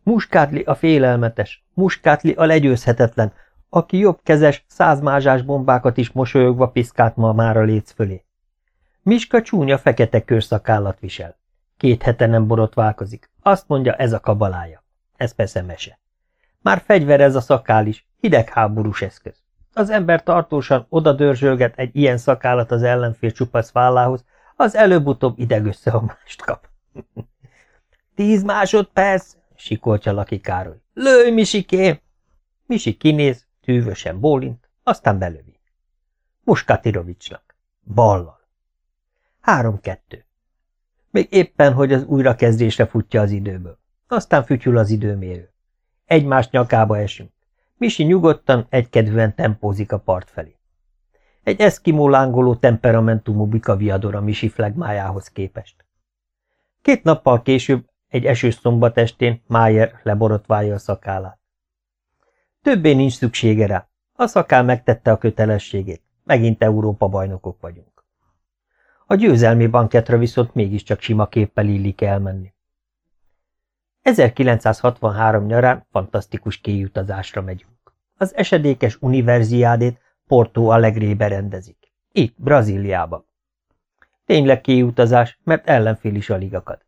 Muskátli a félelmetes, Muskátli a legyőzhetetlen, aki jobbkezes, százmázsás bombákat is mosolyogva piszkált ma már a léc fölé. Miska csúnya fekete körszakállat visel. Két hete nem borotválkozik. Azt mondja, ez a kabalája. Ez persze mese. Már fegyver ez a szakál is, hidegháborús eszköz. Az ember tartósan oda dörzsölget egy ilyen szakállat az ellenfél csupasz vállához, az előbb-utóbb idegösszeomlást kap. Tíz másodperc, sikoltja Laki Károly. Lőj, Misikém! Misi kinéz, tűvösen bólint, aztán belövi. Muskatirovicsnak. Ballal. Három-kettő. Még éppen, hogy az újrakezdésre futja az időből. Aztán fütyül az időmérő. Egymás nyakába esünk. Misi nyugodtan, egykedvűen tempózik a part felé. Egy eszkimó lángoló temperamentumú bikaviador a Misi flagmájához képest. Két nappal később, egy esős szombatestén Májer leborotválja a szakállát. Többé nincs szüksége rá. A szakál megtette a kötelességét. Megint Európa bajnokok vagyunk. A győzelmi banketre viszont mégiscsak sima képpel illik elmenni. 1963 nyarán fantasztikus kéjutazásra megyünk. Az esedékes univerziádét Porto Alegrébe rendezik. Itt, Brazíliában. Tényleg kéjutazás, mert ellenfél is alig akad.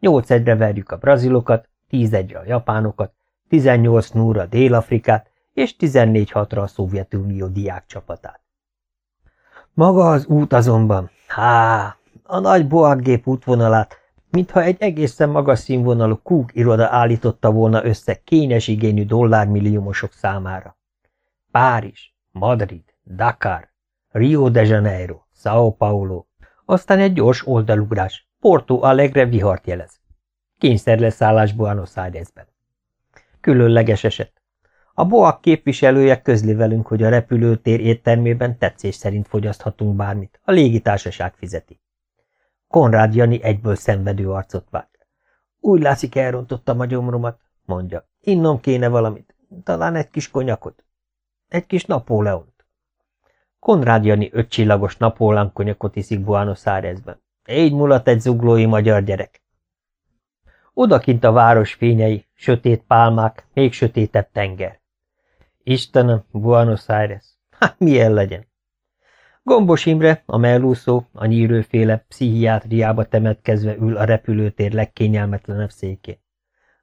Nyolc egyre verjük a brazilokat, tíz egyre a japánokat, 18 núra Dél-Afrikát, és 14 hatra a Szovjetunió diák csapatát. Maga az út azonban, há, a nagy boaggép útvonalát, mintha egy egészen magas színvonalú kúk iroda állította volna össze kényes igényű dollármilliómosok számára. Párizs, Madrid, Dakar, Rio de Janeiro, São Paulo, aztán egy gyors oldalugrás, Porto Alegre vihart jelez. Kényszerleszállás Buenos Airesben. Különleges eset. A BOAK képviselője közli velünk, hogy a repülőtér éttermében tetszés szerint fogyaszthatunk bármit, a légitársaság fizeti. Konrád Jani egyből szenvedő arcot vág. Úgy látszik elrontottam a gyomromat, mondja. Innom kéne valamit, talán egy kis konyakot. Egy kis Napóleont. Konrád Jani ötcsillagos Napóleon konyakot iszik Buenos Airesben. Így mulat egy zuglói magyar gyerek. Odakint a város fényei, sötét pálmák, még sötétebb tenger. Istenem, Buenos Aires, hát milyen legyen? Gombos Imre, a mellúszó, a nyírőféle pszichiátriába temetkezve ül a repülőtér legkényelmetlenebb székén.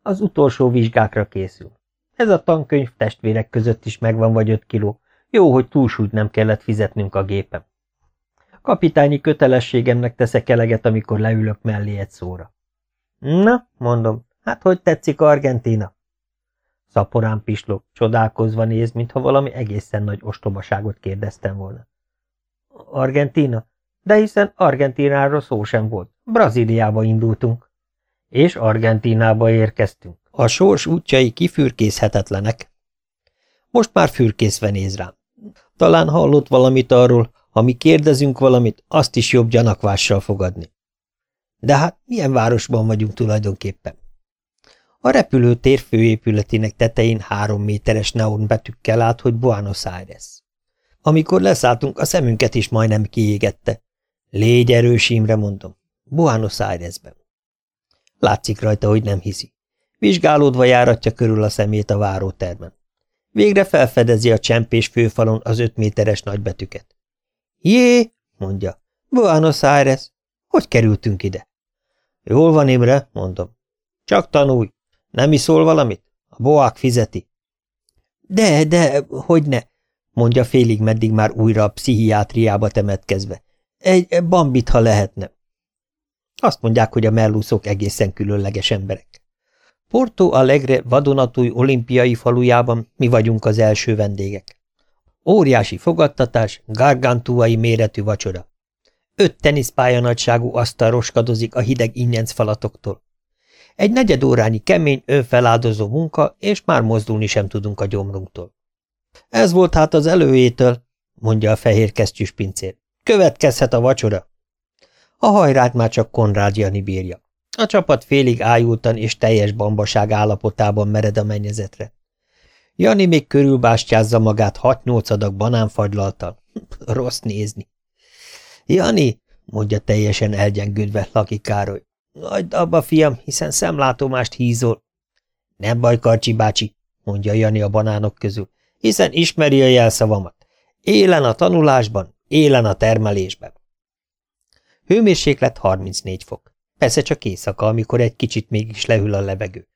Az utolsó vizsgákra készül. Ez a tankönyv testvérek között is megvan vagy öt kiló. Jó, hogy túlsúlyt nem kellett fizetnünk a gépem. Kapitányi kötelességemnek teszek eleget, amikor leülök mellé egy szóra. Na, mondom, hát hogy tetszik Argentína? Szaporán pislog, csodálkozva néz, mintha valami egészen nagy ostobaságot kérdeztem volna. Argentína? De hiszen Argentináról szó sem volt. Brazíliába indultunk. És Argentinába érkeztünk. A sors útjai kifürkészhetetlenek. Most már fürkészve néz rám. Talán hallott valamit arról, ha mi kérdezünk valamit, azt is jobb gyanakvással fogadni. De hát milyen városban vagyunk tulajdonképpen? A repülőtér főépületének tetején három méteres neonbetűkkel állt, hogy Buenos Aires. Amikor leszálltunk, a szemünket is majdnem kiégette. Légy erős, Imre, mondom. Buenos Airesben. Látszik rajta, hogy nem hiszi. Vizsgálódva járatja körül a szemét a várótermen. Végre felfedezi a csempés főfalon az öt méteres nagybetűket. Jé, mondja. Buenos Aires. Hogy kerültünk ide? Jól van, Imre, mondom. Csak tanulj. Nem iszol valamit? A boák fizeti. De, de, hogy ne, mondja félig meddig már újra a pszichiátriába temetkezve. Egy bambit, ha lehetne. Azt mondják, hogy a mellúszók egészen különleges emberek. Porto Alegre vadonatúj olimpiai falujában mi vagyunk az első vendégek. Óriási fogadtatás, gargantuai méretű vacsora. Öt teniszpálya nagyságú asztal roskadozik a hideg ingyenc falatoktól. Egy negyed órányi kemény, önfeláldozó munka, és már mozdulni sem tudunk a gyomrunktól. Ez volt hát az előétől, mondja a fehér kesztyűs pincér. Következhet a vacsora. A hajrát már csak Konrád Jani bírja. A csapat félig ájultan és teljes bambaság állapotában mered a mennyezetre. Jani még körülbástyázza magát hat-nyolc adag banánfagylaltal. Rossz nézni. Jani, mondja teljesen elgyengődve Laki Károly. Hagyd abba, fiam, hiszen szemlátomást hízol. Nem baj, Karcsi bácsi, mondja Jani a banánok közül, hiszen ismeri a jelszavamat. Élen a tanulásban, élen a termelésben. Hőmérséklet 34 fok. Persze csak éjszaka, amikor egy kicsit mégis lehűl a levegő.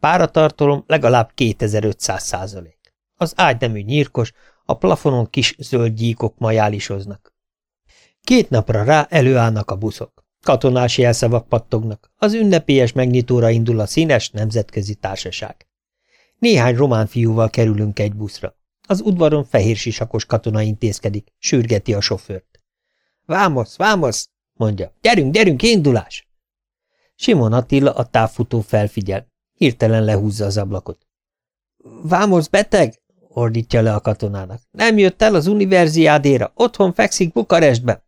Páratartalom legalább 2500 százalék. Az ágynemű nyírkos, a plafonon kis zöld gyíkok majálisoznak. Két napra rá előállnak a buszok. Katonás jelszavak pattognak, az ünnepélyes megnyitóra indul a színes nemzetközi társaság. Néhány román fiúval kerülünk egy buszra. Az udvaron fehér sisakos katona intézkedik, sürgeti a sofőrt. Vámosz, vámosz, mondja. Gyerünk, gyerünk, indulás! Simon Attila a távfutó felfigyel. Hirtelen lehúzza az ablakot. Vámosz, beteg? ordítja le a katonának. Nem jött el az univerziádéra, otthon fekszik Bukarestbe.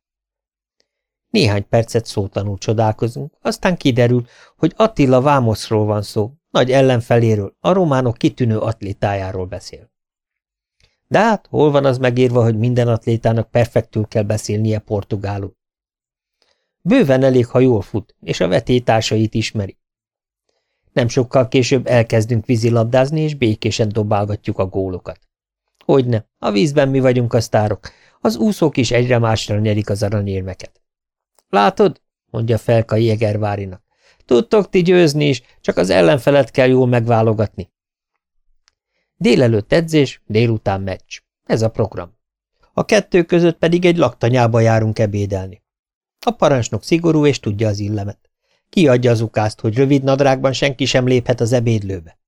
Néhány percet szótlanul csodálkozunk, aztán kiderül, hogy Attila Vámoszról van szó, nagy ellenfeléről, a románok kitűnő atlétájáról beszél. De hát hol van az megírva, hogy minden atlétának perfektül kell beszélnie portugálul? Bőven elég, ha jól fut, és a vetétársait ismeri. Nem sokkal később elkezdünk vízilabdázni, és békésen dobálgatjuk a gólokat. Hogyne, a vízben mi vagyunk a sztárok, az úszók is egyre másra nyerik az aranyérmeket. Látod? mondja Felka Jégervárinak. Tudtok ti győzni is, csak az ellenfelet kell jól megválogatni. Délelőtt edzés, délután meccs. Ez a program. A kettő között pedig egy laktanyába járunk ebédelni. A parancsnok szigorú és tudja az illemet. Kiadja az ukázt, hogy rövid nadrágban senki sem léphet az ebédlőbe.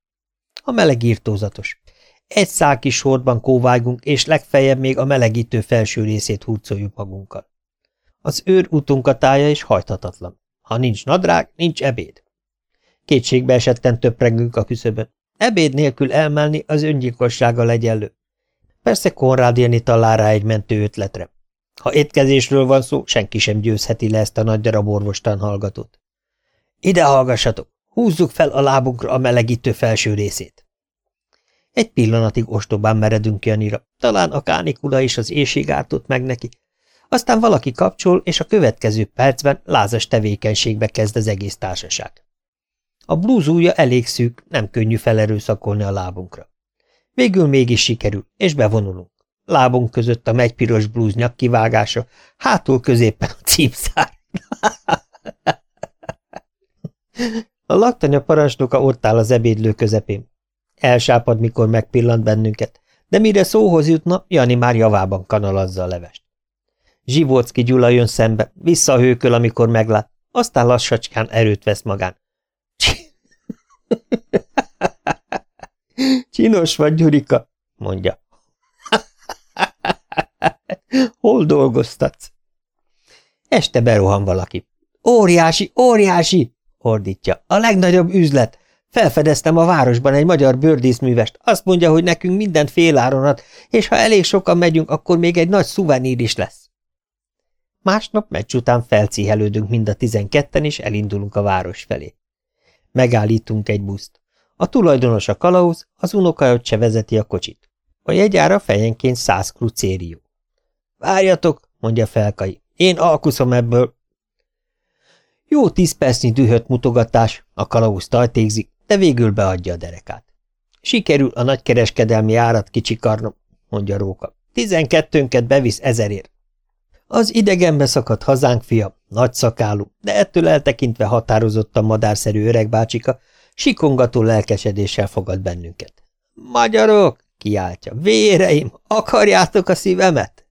A meleg írtózatos. Egy szál kis sortban kóvágunk, és legfeljebb még a melegítő felső részét hurcoljuk magunkkal. Az őr utunkatája is hajthatatlan. Ha nincs nadrág, nincs ebéd. Kétségbe esetten töprengünk a küszöbön. Ebéd nélkül elmelni az öngyilkossága egyenlő. Persze Konrád Jani talál rá egy mentő ötletre. Ha étkezésről van szó, senki sem győzheti le ezt a nagy darab orvostan hallgatót. Ide hallgassatok! Húzzuk fel a lábunkra a melegítő felső részét. Egy pillanatig ostobán meredünk Janira, talán a kánikula és az éjség ártott meg neki, aztán valaki kapcsol, és a következő percben lázas tevékenységbe kezd az egész társaság. A blúzúja elég szűk, nem könnyű felerőszakolni a lábunkra. Végül mégis sikerül, és bevonulunk. lábunk között a megypiros blúz kivágása, hátul középen a címszár. A laktanya parancsnoka ott áll az ebédlő közepén. Elsápad, mikor megpillant bennünket, de mire szóhoz jutna, Jani már javában kanalazza a levest. Zsivócki Gyula jön szembe, visszahőköl, amikor meglát, aztán lassacskán erőt vesz magán. Csinos vagy, Gyurika, mondja. Hol dolgoztatsz? Este berohan valaki. Óriási, óriási! ordítja. A legnagyobb üzlet! Felfedeztem a városban egy magyar bőrdíszművest. Azt mondja, hogy nekünk mindent féláron ad, és ha elég sokan megyünk, akkor még egy nagy szuvenír is lesz. Másnap meccs után felcihelődünk mind a tizenketten, és elindulunk a város felé. Megállítunk egy buszt. A tulajdonos a kalauz, az unokaöccse vezeti a kocsit. A jegyára fejenként száz krucérió. Várjatok, mondja Felkai, én alkuszom ebből. Jó tíz percnyi dühött mutogatás, a kalauz tajtékzik, de végül beadja a derekát. Sikerül a nagykereskedelmi árat kicsikarnom, mondja Róka. Tizenkettőnket bevisz ezerért. Az idegenbe szakadt hazánk fia, nagy szakálú, de ettől eltekintve határozottan madárszerű öregbácsika, sikongató lelkesedéssel fogad bennünket. Magyarok! kiáltja. Véreim, akarjátok a szívemet?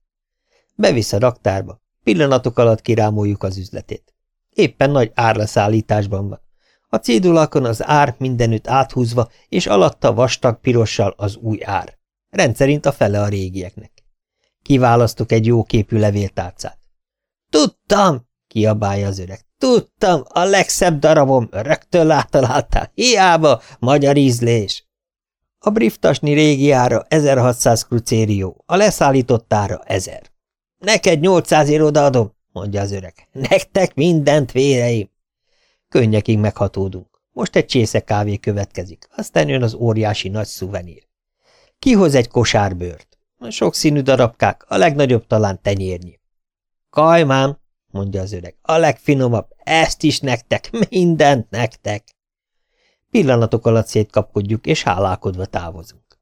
Bevisz a raktárba. Pillanatok alatt kirámoljuk az üzletét. Éppen nagy árleszállításban van. A cédulakon az ár mindenütt áthúzva, és alatta vastag pirossal az új ár. Rendszerint a fele a régieknek. Kiválasztok egy jó képű levéltárcát. Tudtam, kiabálja az öreg. Tudtam, a legszebb darabom, rögtön látaláltál. Hiába, magyar ízlés. A briftasni régiára 1600 krucérió, a leszállítottára 1000. Neked 800 ér odaadom, mondja az öreg. Nektek mindent, véreim. Könnyekig meghatódunk. Most egy csésze kávé következik, aztán jön az óriási nagy szuvenír. Kihoz egy kosár bőrt. Sokszínű darabkák, a legnagyobb talán tenyérnyi. Kajmán, mondja az öreg, a legfinomabb, ezt is nektek, mindent nektek. Pillanatok alatt szétkapkodjuk, és hálálkodva távozunk.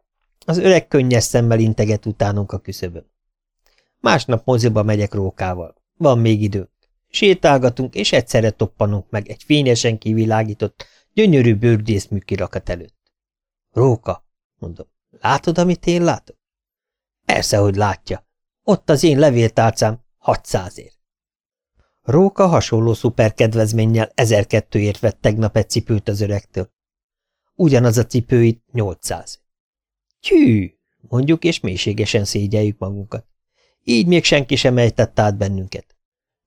Az öreg könnyes szemmel integet utánunk a küszöbön. Másnap moziba megyek rókával. Van még idő. Sétálgatunk, és egyszerre toppanunk meg egy fényesen kivilágított, gyönyörű bőrdészmű kirakat előtt. Róka, mondom, látod, amit én látok? Persze, hogy látja. Ott az én levéltárcám 600 ér. Róka hasonló szuperkedvezménnyel 1002 vett tegnap egy cipőt az öregtől. Ugyanaz a cipő itt 800. Tyű, mondjuk, és mélységesen szégyeljük magunkat. Így még senki sem ejtett át bennünket.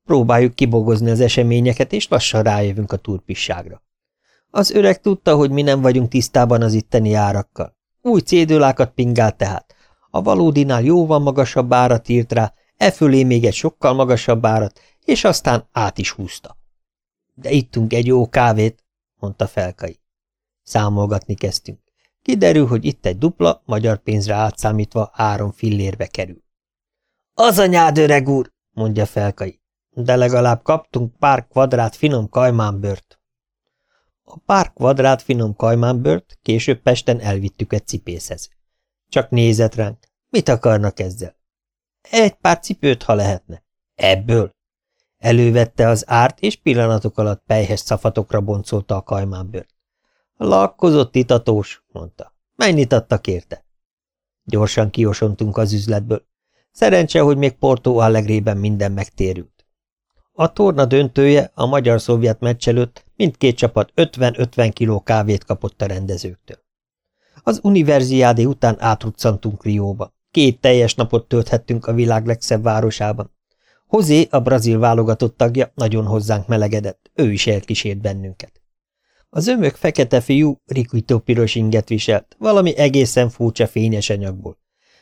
Próbáljuk kibogozni az eseményeket, és lassan rájövünk a turpisságra. Az öreg tudta, hogy mi nem vagyunk tisztában az itteni árakkal. Új cédulákat pingált tehát. A valódinál jóval magasabb árat írt rá, e fölé még egy sokkal magasabb árat, és aztán át is húzta. De ittunk egy jó kávét, mondta Felkai. Számolgatni kezdtünk. Kiderül, hogy itt egy dupla, magyar pénzre átszámítva három fillérbe kerül. Az anyád, öreg úr, mondja Felkai, de legalább kaptunk pár kvadrát finom kajmánbört. A pár kvadrát finom kajmánbört később Pesten elvittük egy cipészhez. Csak nézett ránk. Mit akarnak ezzel? Egy pár cipőt, ha lehetne. Ebből? Elővette az árt, és pillanatok alatt pejhes szafatokra boncolta a kajmánbört. Lakkozott itatós, mondta. Mennyit adtak érte? Gyorsan kiosontunk az üzletből. Szerencse, hogy még Porto Allegrében minden megtérült. A torna döntője a magyar-szovjet meccs előtt mindkét csapat 50-50 kiló kávét kapott a rendezőktől. Az univerziádé után átruccantunk Rióba. Két teljes napot tölthettünk a világ legszebb városában. Hozé, a brazil válogatott tagja, nagyon hozzánk melegedett, ő is elkísért bennünket. Az ömök fekete fiú rikító piros inget viselt, valami egészen furcsa fényes anyagból,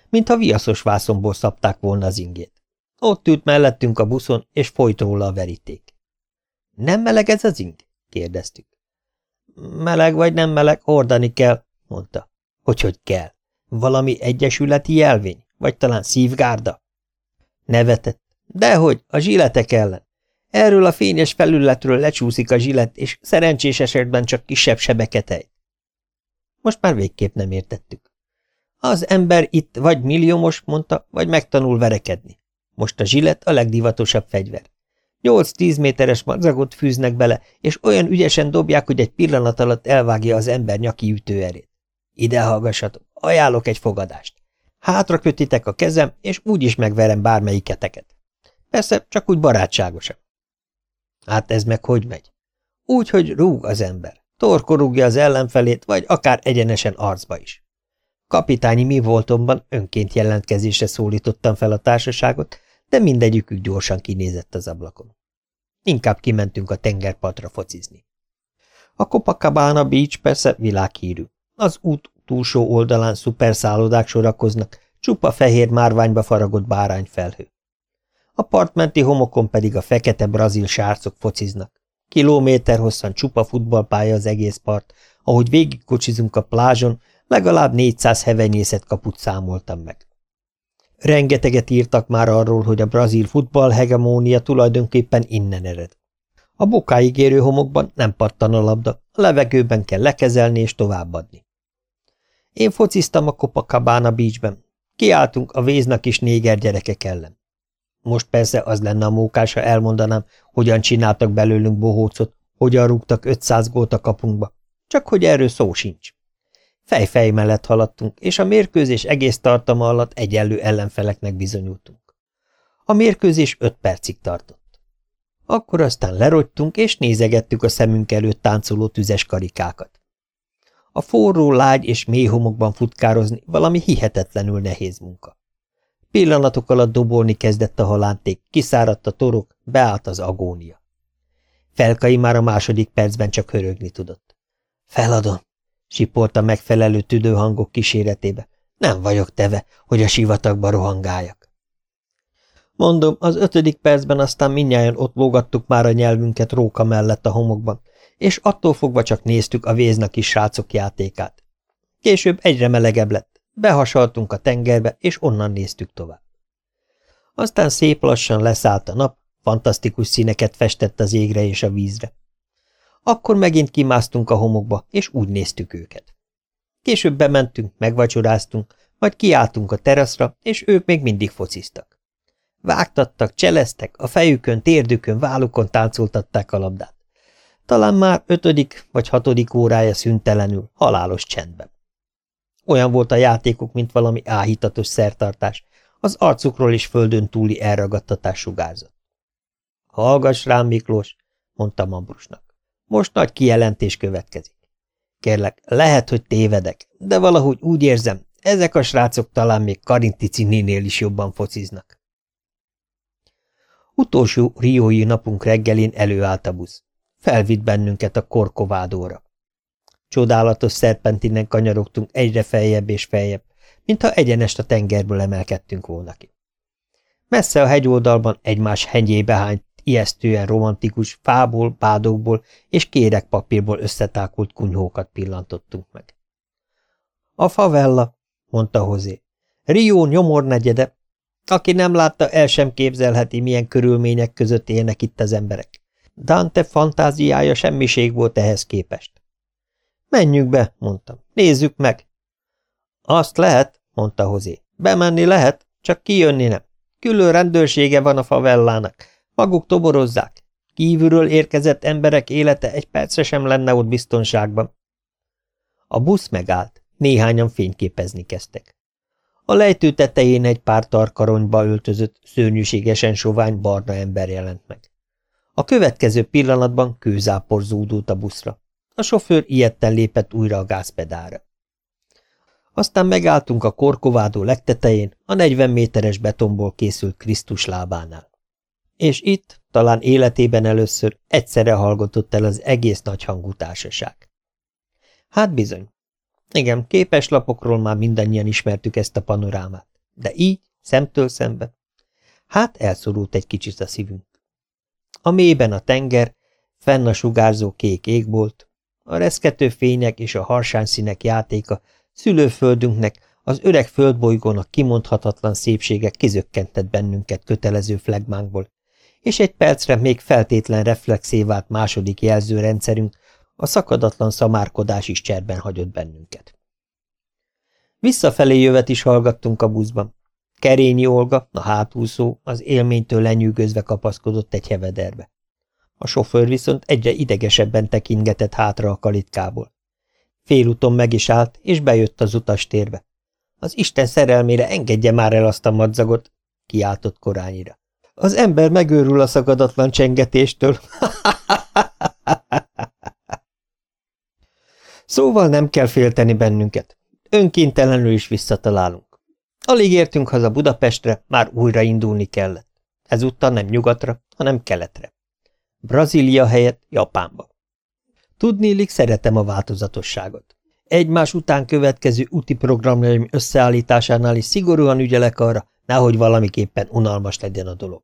mintha viaszos vászomból szabták volna az ingét. Ott ült mellettünk a buszon, és folyt róla a veríték. – Nem meleg ez az ing? – kérdeztük. – Meleg vagy nem meleg, hordani kell – mondta. – Hogy hogy kell? Valami egyesületi jelvény? Vagy talán szívgárda? Nevetett. Dehogy, a zsiletek ellen. Erről a fényes felületről lecsúszik a zsilet, és szerencsés esetben csak kisebb sebeket ejt. Most már végképp nem értettük. Az ember itt vagy milliómos, mondta, vagy megtanul verekedni. Most a zsilet a legdivatosabb fegyver. Nyolc-tíz méteres madzagot fűznek bele, és olyan ügyesen dobják, hogy egy pillanat alatt elvágja az ember nyaki ütőerét. Ide hallgassatok, ajánlok egy fogadást. Hátra kötitek a kezem, és úgy is megverem bármelyiketeket. Persze, csak úgy barátságosan. Hát ez meg hogy megy? Úgy, hogy rúg az ember. Torkorúgja az ellenfelét, vagy akár egyenesen arcba is. Kapitányi mi voltomban önként jelentkezésre szólítottam fel a társaságot, de mindegyikük gyorsan kinézett az ablakon. Inkább kimentünk a tengerpartra focizni. A Copacabana Beach persze világhírű. Az út túlsó oldalán szuperszállodák sorakoznak, csupa fehér márványba faragott bárányfelhő. A partmenti homokon pedig a fekete brazil sárcok fociznak. Kilométer hosszan csupa futballpálya az egész part, ahogy végigkocsizunk a plázson, legalább 400 hevenyészet kaput számoltam meg. Rengeteget írtak már arról, hogy a brazil futball hegemónia tulajdonképpen innen ered. A bokáig érő homokban nem pattan a labda, a levegőben kell lekezelni és továbbadni. Én fociztam a Copacabana Beachben. Kiálltunk a véznak is néger gyerekek ellen. Most persze az lenne a mókás, ha elmondanám, hogyan csináltak belőlünk bohócot, hogyan rúgtak 500 gólt a kapunkba. Csak hogy erről szó sincs. Fejfej mellett haladtunk, és a mérkőzés egész tartama alatt egyenlő ellenfeleknek bizonyultunk. A mérkőzés öt percig tartott. Akkor aztán lerogytunk, és nézegettük a szemünk előtt táncoló tüzes karikákat. A forró, lágy és mély homokban futkározni valami hihetetlenül nehéz munka. Pillanatok alatt dobolni kezdett a halánték, kiszáradt a torok, beállt az agónia. Felkai már a második percben csak hörögni tudott. Feladom, sipolta megfelelő tüdőhangok kíséretébe. Nem vagyok teve, hogy a sivatagba rohangáljak. Mondom, az ötödik percben aztán mindnyáján ott lógattuk már a nyelvünket róka mellett a homokban, és attól fogva csak néztük a véznak kis srácok játékát. Később egyre melegebb lett, behasaltunk a tengerbe, és onnan néztük tovább. Aztán szép lassan leszállt a nap, fantasztikus színeket festett az égre és a vízre. Akkor megint kimásztunk a homokba, és úgy néztük őket. Később bementünk, megvacsoráztunk, majd kiálltunk a teraszra, és ők még mindig fociztak. Vágtattak, cseleztek, a fejükön, térdükön, vállukon táncoltatták a labdát. Talán már ötödik vagy hatodik órája szüntelenül, halálos csendben. Olyan volt a játékuk, mint valami áhítatos szertartás, az arcukról is földön túli elragadtatás sugárzott. Hallgass rám, Miklós, mondta Ambrusnak. Most nagy kijelentés következik. Kérlek, lehet, hogy tévedek, de valahogy úgy érzem, ezek a srácok talán még Karintici nénél is jobban fociznak. Utolsó riói napunk reggelén előállt a busz. Felvitt bennünket a Korkovádóra. Csodálatos szerpentinen kanyarogtunk egyre feljebb és feljebb, mintha egyenest a tengerből emelkedtünk volna ki. Messze a hegyoldalban egymás henyébe hányt ijesztően romantikus, fából, bádokból és kérekpapírból összetákult kunyhókat pillantottunk meg. A favella, mondta Hozé. Rio nyomornegyede. Aki nem látta, el sem képzelheti, milyen körülmények között élnek itt az emberek. Dante fantáziája semmiség volt ehhez képest. Menjünk be, mondtam. Nézzük meg. Azt lehet, mondta Hozé. Bemenni lehet, csak kijönni nem. Külön rendőrsége van a favellának. Maguk toborozzák. Kívülről érkezett emberek élete egy percre sem lenne ott biztonságban. A busz megállt, néhányan fényképezni kezdtek. A lejtő tetején egy pár tarkaronyba öltözött, szörnyűségesen sovány barna ember jelent meg. A következő pillanatban kőzápor zúdult a buszra. A sofőr ilyetten lépett újra a gázpedára. Aztán megálltunk a korkovádó legtetején, a 40 méteres betonból készült Krisztus lábánál. És itt, talán életében először egyszerre hallgatott el az egész nagyhangú társaság. Hát bizony. Igen, képeslapokról már mindannyian ismertük ezt a panorámát, de így, szemtől szembe. Hát elszorult egy kicsit a szívünk. A mélyben a tenger, fenn a sugárzó kék égbolt, a reszkető fények és a harsányszínek játéka szülőföldünknek, az öreg földbolygónak kimondhatatlan szépsége kizökkentett bennünket kötelező flagmánkból, és egy percre még feltétlen reflexé vált második jelzőrendszerünk, a szakadatlan szamárkodás is cserben hagyott bennünket. Visszafelé jövet is hallgattunk a buszban. Kerényi Olga, a hátúszó, az élménytől lenyűgözve kapaszkodott egy hevederbe. A sofőr viszont egyre idegesebben tekingetett hátra a kalitkából. Félúton meg is állt, és bejött az utastérbe. Az Isten szerelmére engedje már el azt a madzagot, kiáltott korányira. Az ember megőrül a szagadatlan csengetéstől. szóval nem kell félteni bennünket. Önkéntelenül is visszatalálunk. Alig értünk haza Budapestre, már újra indulni kellett. Ezúttal nem nyugatra, hanem keletre. Brazília helyett Japánba. Tudnélik, szeretem a változatosságot. Egymás után következő úti programjaim összeállításánál is szigorúan ügyelek arra, nehogy valamiképpen unalmas legyen a dolog.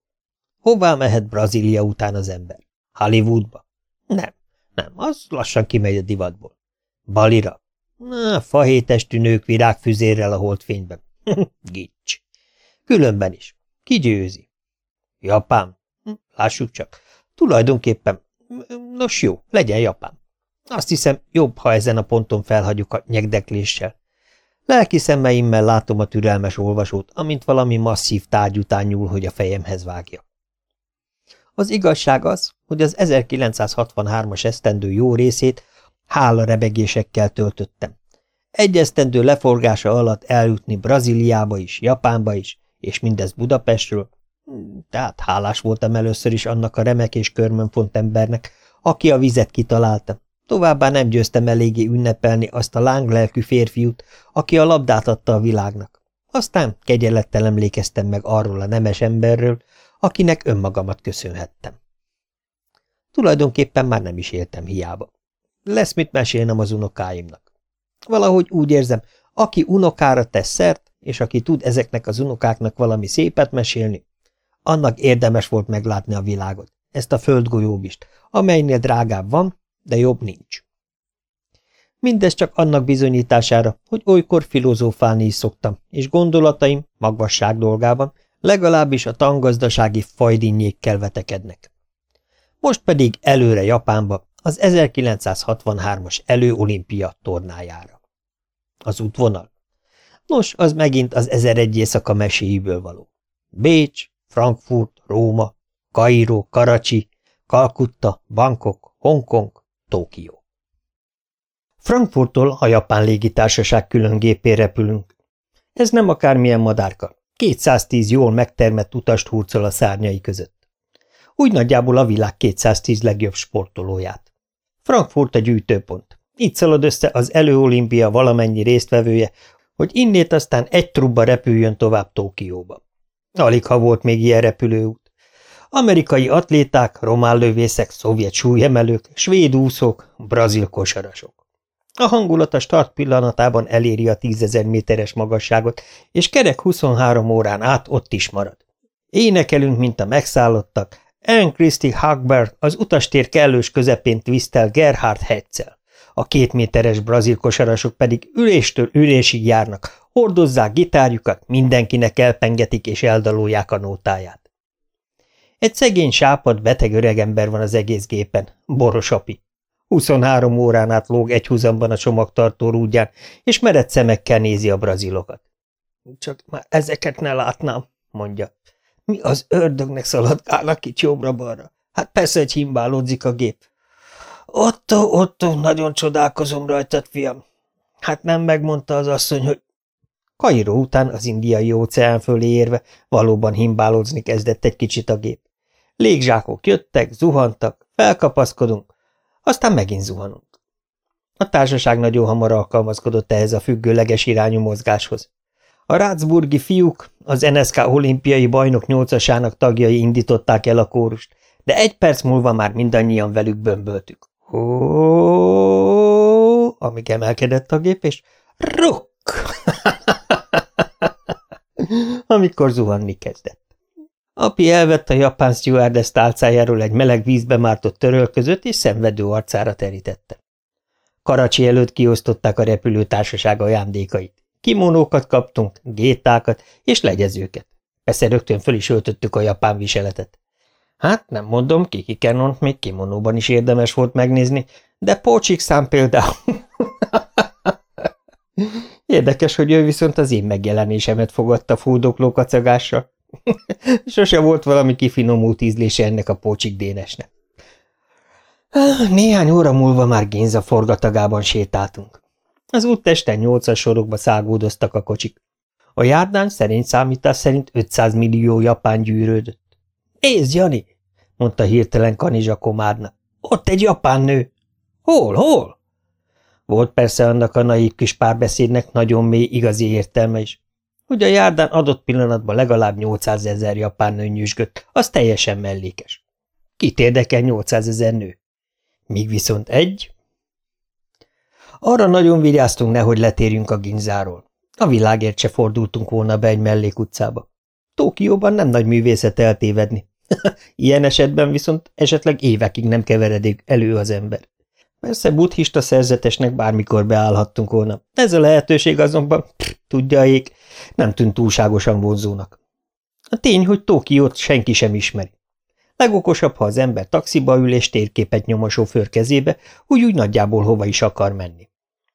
Hová mehet Brazília után az ember? Hollywoodba? Nem, nem, az lassan kimegy a divatból. Balira? Na, fahétestű nők virágfüzérrel a holdfényben. Gics. Különben is. Ki győzi? Japán. Hm, lássuk csak. Tulajdonképpen. Nos jó, legyen Japán. Azt hiszem, jobb, ha ezen a ponton felhagyjuk a nyegdekléssel. Lelki szemeimmel látom a türelmes olvasót, amint valami masszív tárgy után nyúl, hogy a fejemhez vágja. Az igazság az, hogy az 1963-as esztendő jó részét hála rebegésekkel töltöttem. Egy esztendő leforgása alatt eljutni Brazíliába is, Japánba is, és mindez Budapestről, tehát hálás voltam először is annak a remek és körmönfont embernek, aki a vizet kitalálta. Továbbá nem győztem eléggé ünnepelni azt a lánglelkű férfiút, aki a labdát adta a világnak. Aztán kegyelettel emlékeztem meg arról a nemes emberről, akinek önmagamat köszönhettem. Tulajdonképpen már nem is éltem hiába. Lesz mit mesélnem az unokáimnak. Valahogy úgy érzem, aki unokára tesz szert, és aki tud ezeknek az unokáknak valami szépet mesélni, annak érdemes volt meglátni a világot, ezt a földgolyóbist, amelynél drágább van, de jobb nincs. Mindez csak annak bizonyítására, hogy olykor filozófálni is szoktam, és gondolataim, magvasság dolgában, legalábbis a tangazdasági fajdinnyékkel vetekednek. Most pedig előre Japánba, az 1963-as előolimpia tornájára. Az útvonal? Nos, az megint az 1001 éjszaka meséiből való. Bécs, Frankfurt, Róma, Kairó, Karacsi, Kalkutta, Bangkok, Hongkong, Tokió. Frankfurttól a japán légitársaság külön gépén repülünk. Ez nem akármilyen madárka. 210 jól megtermett utast hurcol a szárnyai között. Úgy nagyjából a világ 210 legjobb sportolóját. Frankfurt a gyűjtőpont. Itt szalad össze az előolimpia valamennyi résztvevője, hogy innét aztán egy trubba repüljön tovább Tókióba. Alig ha volt még ilyen repülőút. Amerikai atléták, román lövészek, szovjet súlyemelők, svéd úszók, brazil kosarasok. A hangulat a start pillanatában eléri a tízezer méteres magasságot, és kerek 23 órán át ott is marad. Énekelünk, mint a megszállottak, Anne Christie Hagbert az utastér kellős közepén twisztel Gerhard Hetzel. A két méteres brazil kosarasok pedig üléstől ülésig járnak, hordozzák gitárjukat, mindenkinek elpengetik és eldalolják a nótáját. Egy szegény sápad, beteg öregember van az egész gépen, boros api. 23 órán át lóg egy húzamban a csomagtartó rúdján, és mered szemekkel nézi a brazilokat. Csak már ezeket ne látnám, mondja. Mi az ördögnek szaladgálnak ki jobbra-balra? Hát persze, hogy himbálódzik a gép. Otto, Otto, nagyon csodálkozom rajtad, fiam. Hát nem megmondta az asszony, hogy... Kairó után az indiai óceán fölé érve valóban himbálódzni kezdett egy kicsit a gép. Légzsákok jöttek, zuhantak, felkapaszkodunk, aztán megint zuhanunk. A társaság nagyon hamar alkalmazkodott ehhez a függőleges irányú mozgáshoz. A Rácburgi fiúk, az NSK olimpiai bajnok nyolcasának tagjai indították el a kórust, de egy perc múlva már mindannyian velük bömböltük. Hó, amíg emelkedett a gép, és ruk! amikor zuhanni kezdett. Api elvette a japán stewardess tálcájáról egy meleg vízbe mártott törölközött, és szenvedő arcára terítette. Karacsi előtt kiosztották a repülőtársaság ajándékait. Kimonókat kaptunk, gétákat és legyezőket. Persze rögtön föl is öltöttük a japán viseletet. Hát nem mondom, Kiki Kenont még kimonóban is érdemes volt megnézni, de Pócsik szám például. Érdekes, hogy ő viszont az én megjelenésemet fogadta fúdokló kacagásra. Sose volt valami kifinomult ízlése ennek a pócsik dénesnek. Néhány óra múlva már Génza forgatagában sétáltunk. Az úttesten nyolcas sorokba szágódoztak a kocsik. A járdán szerint számítás szerint 500 millió japán gyűrődött. – Nézd, Jani! – mondta hirtelen Kanizsa komárnak. – Ott egy japán nő! – Hol, hol? Volt persze annak a naív kis párbeszédnek nagyon mély igazi értelme is. Hogy a járdán adott pillanatban legalább 800 ezer japán nő nyüzsgött, az teljesen mellékes. Kit érdekel 800 ezer nő? Míg viszont egy... Arra nagyon vigyáztunk, nehogy letérjünk a ginzáról. A világért se fordultunk volna be egy mellékutcába. Tókióban nem nagy művészet eltévedni. Ilyen esetben viszont esetleg évekig nem keveredik elő az ember. Persze buddhista szerzetesnek bármikor beállhattunk volna. Ez a lehetőség azonban, pff, tudja ég, nem tűnt túlságosan vonzónak. A tény, hogy Tókiót senki sem ismeri. Legokosabb, ha az ember taxiba ül és térképet nyom a sofőr kezébe, úgy úgy nagyjából hova is akar menni.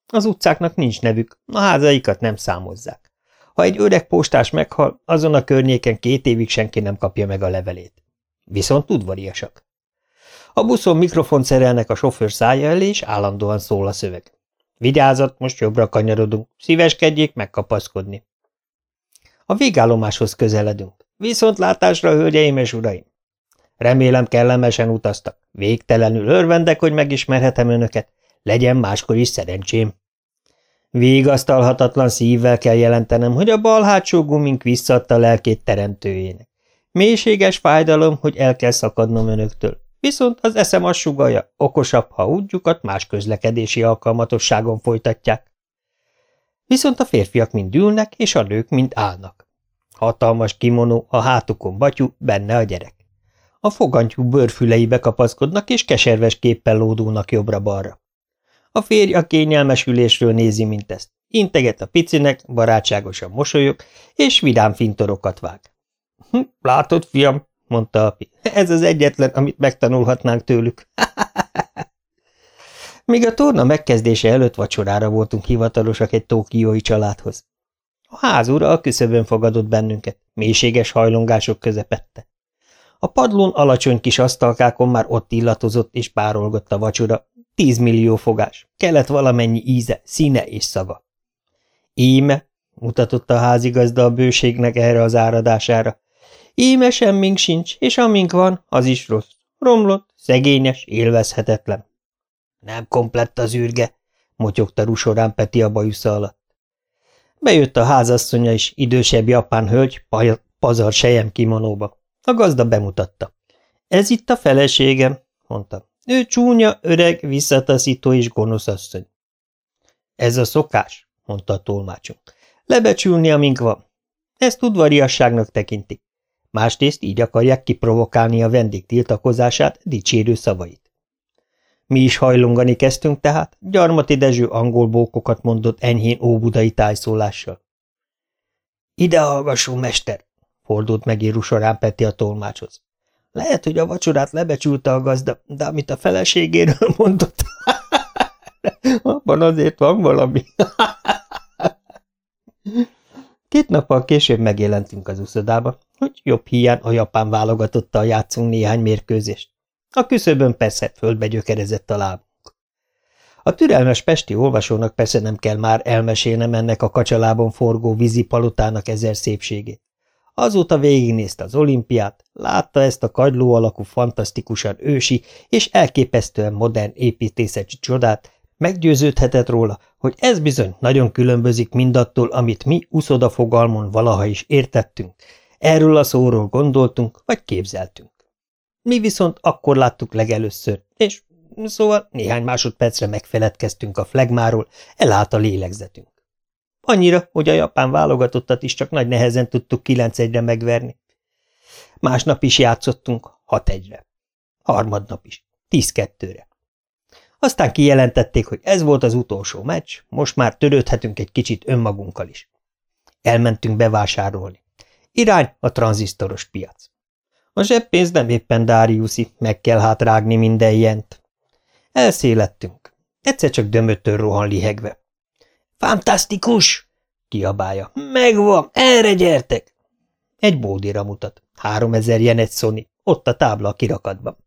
Az utcáknak nincs nevük, a házaikat nem számozzák. Ha egy öreg postás meghal, azon a környéken két évig senki nem kapja meg a levelét. Viszont udvariasak. A buszon mikrofon szerelnek a sofőr szája elé, és állandóan szól a szöveg. Vigyázat, most jobbra kanyarodunk, szíveskedjék megkapaszkodni. A végállomáshoz közeledünk. Viszontlátásra, hölgyeim és uraim! Remélem kellemesen utaztak. Végtelenül örvendek, hogy megismerhetem önöket. Legyen máskor is szerencsém. Végasztalhatatlan szívvel kell jelentenem, hogy a bal hátsó gumink visszadta lelkét teremtőjének. Mélységes fájdalom, hogy el kell szakadnom önöktől. Viszont az eszem azt sugalja, okosabb, ha útjukat más közlekedési alkalmatosságon folytatják. Viszont a férfiak mind ülnek, és a nők mind állnak. Hatalmas kimonó, a hátukon batyú, benne a gyerek. A fogantyú bőrfüleibe kapaszkodnak, és keserves képpel lódulnak jobbra-balra. A férj a kényelmes ülésről nézi, mint ezt. Integet a picinek, barátságosan mosolyog, és vidám fintorokat vág. Hm, – Látod, fiam, mondta api. Ez az egyetlen, amit megtanulhatnánk tőlük. Míg a torna megkezdése előtt vacsorára voltunk hivatalosak egy tókiói családhoz. A ház ura a küszöbön fogadott bennünket, mélységes hajlongások közepette. A padlón alacsony kis asztalkákon már ott illatozott és párolgott a vacsora, tízmillió fogás, kellett valamennyi íze, színe és szaga. Íme, mutatott a házigazda a bőségnek erre az áradására, Íme semmink sincs, és amink van, az is rossz. Romlott, szegényes, élvezhetetlen. Nem komplett az űrge, motyogta rusorán Peti a bajusza alatt. Bejött a házasszonya is, idősebb japán hölgy, pazar sejem kimonóba. A gazda bemutatta. Ez itt a feleségem, mondta. Ő csúnya, öreg, visszataszító és gonosz asszony. Ez a szokás, mondta a tolmácsunk. Lebecsülni, amink van. Ezt udvariasságnak tekintik. Másrészt így akarják kiprovokálni a vendég tiltakozását, dicsérő szavait. Mi is hajlongani kezdtünk tehát, Gyarmati Dezső angol bókokat mondott enyhén óbudai tájszólással. Ide hallgassó, mester! Fordult meg Jérusorán Peti a tolmácshoz. Lehet, hogy a vacsorát lebecsülte a gazda, de amit a feleségéről mondott, abban azért van valami. Két nappal később megjelentünk az uszodába, hogy jobb hiány a japán válogatottal játszunk néhány mérkőzést. A küszöbön persze földbe gyökerezett a lábunk. A türelmes pesti olvasónak persze nem kell már elmesélnem ennek a kacsalában forgó vízipalotának ezer szépségét. Azóta végignézte az olimpiát, látta ezt a kagyló alakú fantasztikusan ősi és elképesztően modern építészeti csodát, meggyőződhetett róla, hogy ez bizony nagyon különbözik mindattól, amit mi uszoda fogalmon valaha is értettünk, erről a szóról gondoltunk, vagy képzeltünk. Mi viszont akkor láttuk legelőször, és szóval néhány másodpercre megfeledkeztünk a flegmáról, elállt a lélegzetünk. Annyira, hogy a japán válogatottat is csak nagy nehezen tudtuk kilenc egyre megverni. Másnap is játszottunk, hat egyre. Harmadnap is, tíz-kettőre. Aztán kijelentették, hogy ez volt az utolsó meccs, most már törődhetünk egy kicsit önmagunkkal is. Elmentünk bevásárolni. Irány a tranzisztoros piac. A zseppénz nem éppen Dáriuszi, meg kell hát rágni minden jent. Elszélettünk. Egyszer csak dömöttől rohan lihegve. Fantasztikus! kiabálja. Megvan, erre gyertek! Egy bódira mutat. Háromezer jenet Sony. Ott a tábla a kirakatban.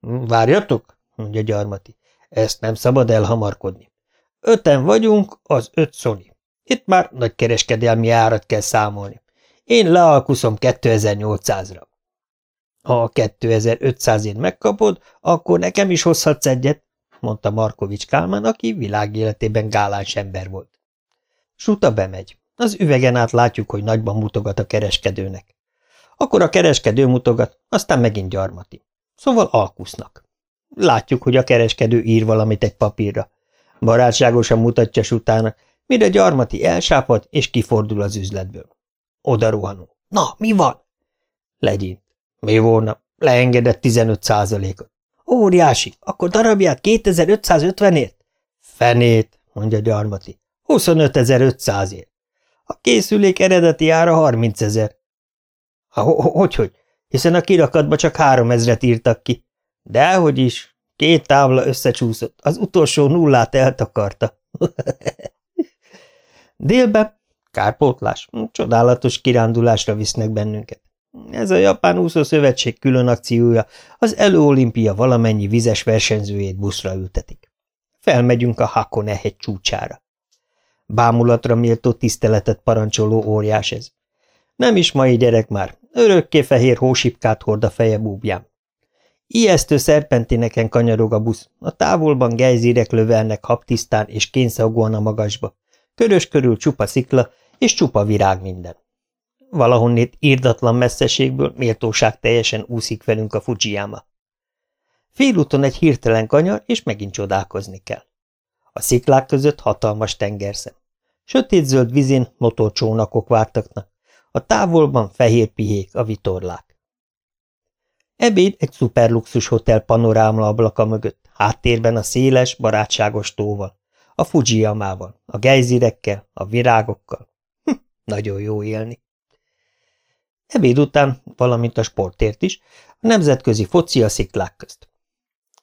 Várjatok, mondja Gyarmati. Ezt nem szabad elhamarkodni. Öten vagyunk, az öt Sony. Itt már nagy kereskedelmi árat kell számolni. Én lealkuszom 2800-ra. Ha a 2500-ért megkapod, akkor nekem is hozhatsz egyet, mondta Markovics Kálmán, aki világéletében gáláns ember volt. Suta bemegy. Az üvegen át látjuk, hogy nagyban mutogat a kereskedőnek. Akkor a kereskedő mutogat, aztán megint gyarmati. Szóval alkusznak. Látjuk, hogy a kereskedő ír valamit egy papírra. Barátságosan mutatja sutának, mire gyarmati elsápad és kifordul az üzletből. Oda rohanunk. Na, mi van? Legyint. Mi volna? Leengedett 15 százalékot. Óriási, akkor darabját 2550-ért? Fenét, mondja gyarmati. 25.500-ért. A készülék eredeti ára 30 ezer. Hogy, hogy? Hiszen a kirakatba csak három ezret írtak ki. Dehogy is. Két tábla összecsúszott. Az utolsó nullát eltakarta. Délbe kárpótlás, csodálatos kirándulásra visznek bennünket. Ez a Japán úszó szövetség külön akciója, az előolimpia valamennyi vizes versenyzőjét buszra ültetik. Felmegyünk a Hakone hegy csúcsára. Bámulatra méltó tiszteletet parancsoló óriás ez. Nem is mai gyerek már, örökké fehér hósipkát hord a feje búbján. Ijesztő szerpentineken kanyarog a busz, a távolban gejzírek lövelnek habtisztán és kényszagúan a magasba. Körös körül csupa szikla és csupa virág minden. Valahonnét írdatlan messzeségből méltóság teljesen úszik velünk a Fujiyama. Félúton egy hirtelen kanyar, és megint csodálkozni kell. A sziklák között hatalmas tengerszem. Sötétzöld vízén motorcsónakok vártaknak, a távolban fehér pihék, a vitorlák. Ebéd egy szuperluxus hotel panoráma ablaka mögött, háttérben a széles, barátságos tóval, a Fujiyamával, a gejzirekkel, a virágokkal. Hm, nagyon jó élni. Ebéd után, valamint a sportért is, a nemzetközi foci a sziklák közt.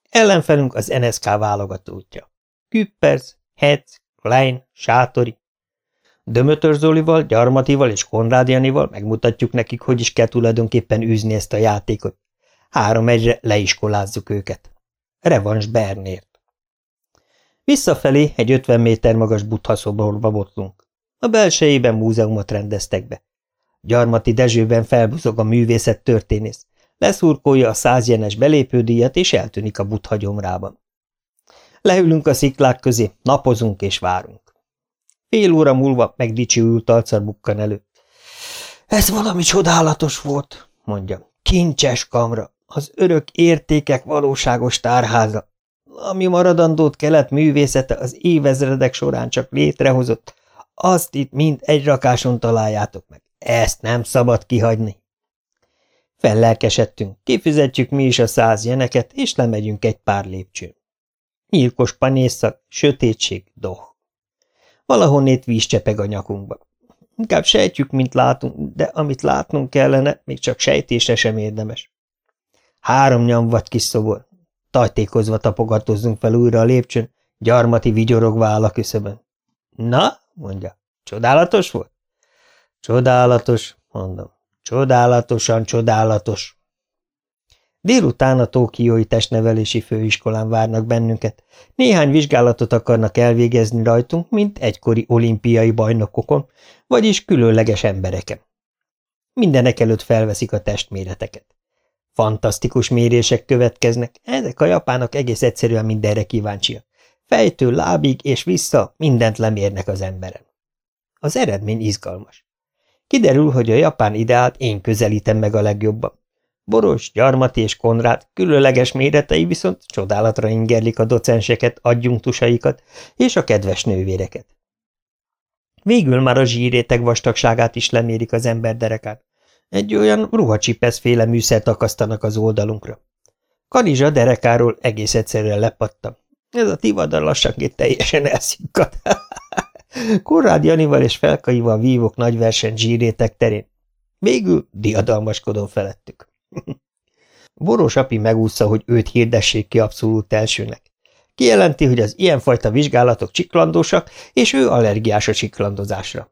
Ellenfelünk az NSK válogatótja. Küppers, Hetz, Klein, Sátori. Dömötör Zolival, Gyarmatival és Konrád Janival megmutatjuk nekik, hogy is kell tulajdonképpen űzni ezt a játékot. Három egyre leiskolázzuk őket. Revans Bernért. Visszafelé egy 50 méter magas butha szoborba botlunk. A belsejében múzeumot rendeztek be. Gyarmati Dezsőben felbuzog a művészet történész, leszurkolja a százjenes belépődíjat, és eltűnik a butha gyomrában. Leülünk a sziklák közé, napozunk és várunk. Fél óra múlva megdicsőült arccal bukkan elő. Ez valami csodálatos volt, mondja. Kincses kamra, az örök értékek valóságos tárháza. Ami maradandót kelet művészete az évezredek során csak létrehozott, azt itt mind egy rakáson találjátok meg. Ezt nem szabad kihagyni. Fellelkesedtünk, kifizetjük mi is a száz jeneket, és lemegyünk egy pár lépcsőn. Nyírkos panészak, sötétség, doh. Valahonnét víz csepeg a nyakunkba. Inkább sejtjük, mint látunk, de amit látnunk kellene, még csak sejtésre sem érdemes. Három nyomvat kis szobor. Tajtékozva tapogatózzunk fel újra a lépcsőn, gyarmati vigyorogva áll a küszöbön. Na, mondja, csodálatos volt? Csodálatos, mondom. Csodálatosan csodálatos. Délután a Tókiói Testnevelési Főiskolán várnak bennünket. Néhány vizsgálatot akarnak elvégezni rajtunk, mint egykori olimpiai bajnokokon, vagyis különleges embereken. Mindenek előtt felveszik a testméreteket. Fantasztikus mérések következnek, ezek a japánok egész egyszerűen mindenre kíváncsiak. Fejtől lábig és vissza mindent lemérnek az emberen. Az eredmény izgalmas. Kiderül, hogy a japán ideát én közelítem meg a legjobban. Boros, Gyarmati és Konrád különleges méretei viszont csodálatra ingerlik a docenseket, adjunktusaikat és a kedves nővéreket. Végül már a zsíréteg vastagságát is lemérik az ember derekán. Egy olyan ruhacsipeszféle műszert akasztanak az oldalunkra. Kanizsa derekáról egész egyszerűen lepattam. Ez a tivadar lassanként teljesen elszikkat. Konrád Janival és Felkaival vívok nagy verseny zsírétek terén. Végül diadalmaskodom felettük. Boros api megúszta, hogy őt hirdessék ki abszolút elsőnek. Kijelenti, hogy az ilyenfajta vizsgálatok csiklandósak, és ő allergiás a csiklandozásra.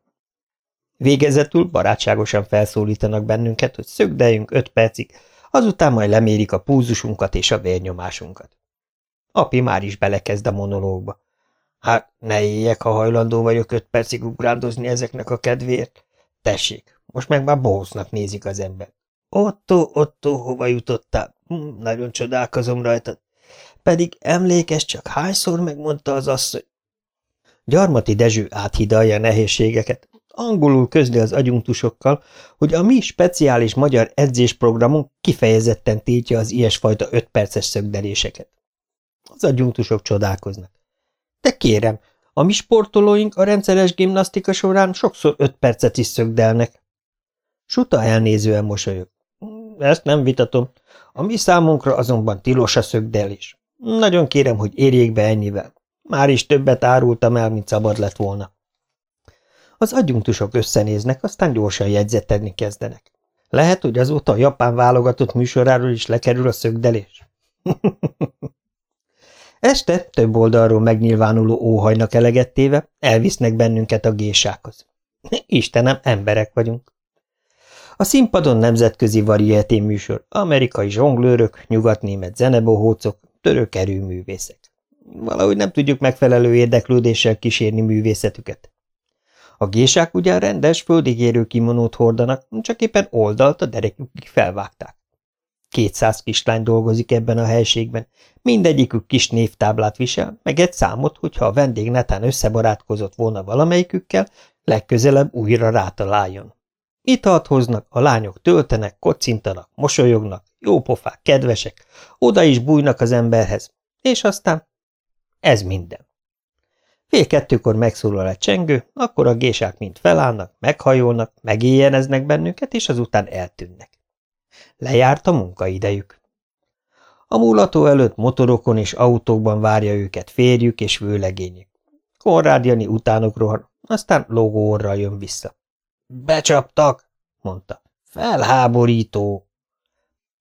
Végezetül barátságosan felszólítanak bennünket, hogy szögdeljünk öt percig, azután majd lemérik a púzusunkat és a vérnyomásunkat. Api már is belekezd a monológba. Hát ne éljek, ha hajlandó vagyok öt percig ugrándozni ezeknek a kedvéért. Tessék, most meg már bohóznak nézik az ember. Otto, Otto, hova jutottál? Hm, nagyon csodálkozom rajtad. Pedig emlékes csak hányszor megmondta az asszony. Gyarmati Dezső áthidalja nehézségeket. Angolul közli az agyunktusokkal, hogy a mi speciális magyar edzésprogramunk kifejezetten tiltja az ilyesfajta ötperces szögdeléseket. Az agyunktusok csodálkoznak. De kérem, a mi sportolóink a rendszeres gimnasztika során sokszor öt percet is szögdelnek. Suta elnézően mosolyog. Ezt nem vitatom. A mi számunkra azonban tilos a szögdelés. Nagyon kérem, hogy érjék be ennyivel. Már is többet árultam el, mint szabad lett volna. Az agyunktusok összenéznek, aztán gyorsan jegyzetelni kezdenek. Lehet, hogy azóta a japán válogatott műsoráról is lekerül a szögdelés. Este több oldalról megnyilvánuló óhajnak elegettéve elvisznek bennünket a gésákhoz. Istenem, emberek vagyunk. A színpadon nemzetközi varietén műsor, amerikai zsonglőrök, nyugatnémet zenebohócok, török erőművészek. Valahogy nem tudjuk megfelelő érdeklődéssel kísérni művészetüket. A gésák ugyan rendes, földigérő kimonót hordanak, csak éppen oldalt a derekükig felvágták. Kétszáz kislány dolgozik ebben a helységben, mindegyikük kis névtáblát visel, meg egy számot, hogyha a vendég netán összebarátkozott volna valamelyikükkel, legközelebb újra rátaláljon. Italt hoznak, a lányok töltenek, kocintanak, mosolyognak, jópofák, kedvesek, oda is bújnak az emberhez, és aztán ez minden. Fél kettőkor megszólal egy csengő, akkor a gésák mind felállnak, meghajolnak, megéjjeneznek bennünket, és azután eltűnnek. Lejárt a munkaidejük. A múlató előtt motorokon és autókban várja őket férjük és vőlegényük. Konrád Jani utánuk rohan, aztán logóorral jön vissza. Becsaptak, mondta. Felháborító.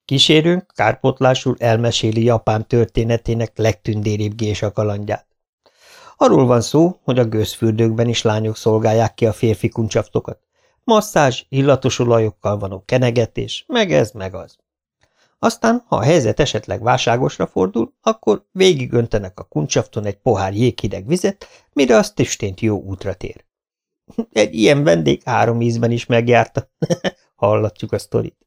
Kísérőnk kárpotlásul elmeséli Japán történetének legtündéribb gésa kalandját. Arról van szó, hogy a gőzfürdőkben is lányok szolgálják ki a férfi kuncsaftokat. Masszázs, illatos olajokkal való kenegetés, meg ez, meg az. Aztán, ha a helyzet esetleg válságosra fordul, akkor végigöntenek a kuncsafton egy pohár jéghideg vizet, mire az tüstént jó útra tér. Egy ilyen vendég három ízben is megjárta. Hallatjuk a sztorit.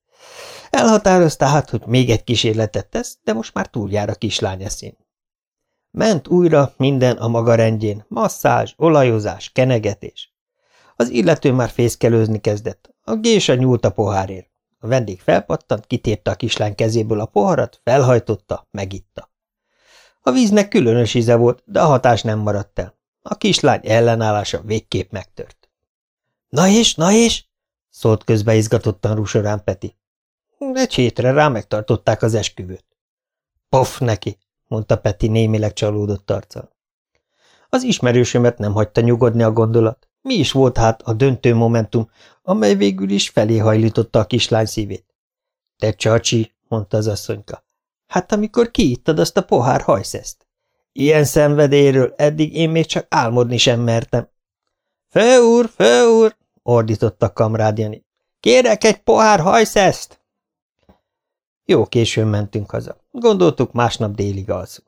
Elhatározta hát, hogy még egy kísérletet tesz, de most már túljár a kislány eszén. Ment újra minden a maga rendjén, masszázs, olajozás, kenegetés. Az illető már fészkelőzni kezdett. A gésa nyúlt a pohárért. A vendég felpattant, kitépte a kislány kezéből a poharat, felhajtotta, megitta. A víznek különös íze volt, de a hatás nem maradt el. A kislány ellenállása végképp megtört. – Na és, na és? – szólt közbe izgatottan Rusorán Peti. Egy hétre rá megtartották az esküvőt. – Pof neki! – mondta Peti némileg csalódott arccal. Az ismerősömet nem hagyta nyugodni a gondolat. Mi is volt hát a döntő momentum, amely végül is felé hajlította a kislány szívét. – Te csacsi! – mondta az asszonyka. – Hát amikor kiittad azt a pohár hajszeszt. Ilyen szenvedélyről eddig én még csak álmodni sem mertem. – Főúr, főúr! – ordította kamrád Jani. – Kérek egy pohár hajszeszt! Jó későn mentünk haza. Gondoltuk, másnap délig alszunk.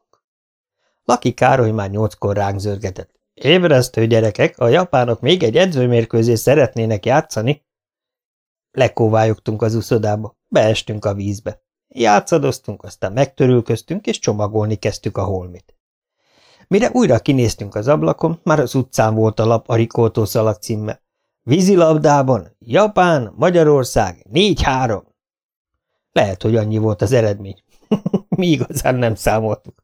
Laki Károly már nyolckor ránk zörgetett. Ébresztő gyerekek, a japánok még egy edzőmérkőzést szeretnének játszani. Lekóvályogtunk az uszodába, beestünk a vízbe. Játszadoztunk, aztán megtörülköztünk, és csomagolni kezdtük a holmit. Mire újra kinéztünk az ablakon, már az utcán volt a lap a Rikoltó szalag címmel. Vízilabdában, Japán, Magyarország, 4-3. Lehet, hogy annyi volt az eredmény. Mi igazán nem számoltuk.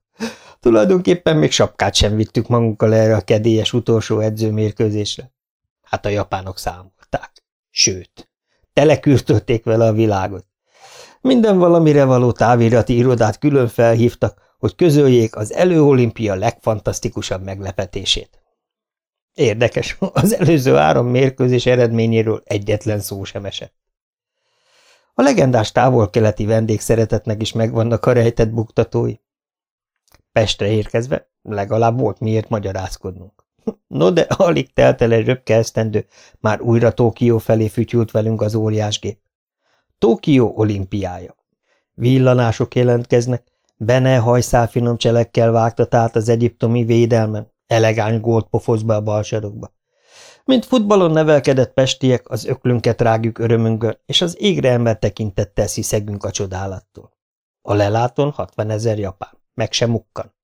Tulajdonképpen még sapkát sem vittük magunkkal erre a kedélyes utolsó edzőmérkőzésre. Hát a japánok számolták. Sőt, telekürtölték vele a világot. Minden valamire való távirati irodát külön felhívtak, hogy közöljék az előolimpia legfantasztikusabb meglepetését. Érdekes, az előző három mérkőzés eredményéről egyetlen szó sem esett. A legendás távol-keleti vendégszeretetnek is megvannak a rejtett buktatói. Pestre érkezve legalább volt miért magyarázkodnunk. No, de alig telt el egy röpke esztendő, már újra Tókió felé fütyült velünk az óriásgép. Tókió olimpiája. Villanások jelentkeznek, Bene hajszálfinom cselekkel vágtat át az egyiptomi védelmen, elegáns gólt pofoz be a balsarokba. Mint futballon nevelkedett pestiek, az öklünket rágjuk örömünkön, és az égre ember tekintettel sziszegünk a csodálattól. A leláton 60 ezer japán, meg sem mukkan.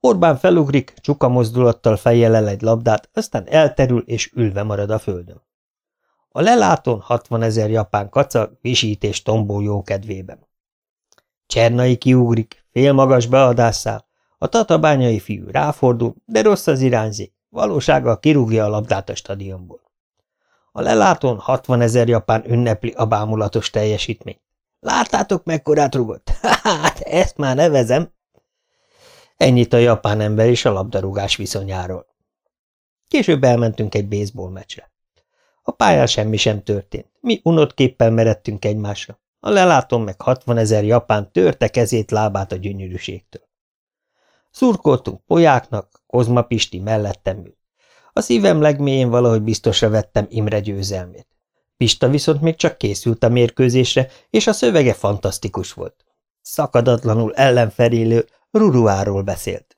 Orbán felugrik, csuka mozdulattal fejjel el egy labdát, aztán elterül és ülve marad a földön. A leláton 60 ezer japán kacag, visít és tombol jó kedvében. Csernai kiugrik, magas beadásszál, a tatabányai fiú ráfordul, de rossz az irányzik, valósággal kirúgja a labdát a stadionból. A lelátón 60 ezer japán ünnepli a bámulatos teljesítményt. Láttátok, mekkorát rugott? Hát, ezt már nevezem. Ennyit a japán ember és a labdarúgás viszonyáról. Később elmentünk egy baseball meccsre. A pályán semmi sem történt. Mi unott képpel meredtünk egymásra. A lelátom meg 60 ezer japán törte kezét, lábát a gyönyörűségtől. Szurkoltunk polyáknak, Kozma Pisti mellettem ült. A szívem legmélyén valahogy biztosra vettem Imre győzelmét. Pista viszont még csak készült a mérkőzésre, és a szövege fantasztikus volt. Szakadatlanul ellenfelélő Ruruáról beszélt.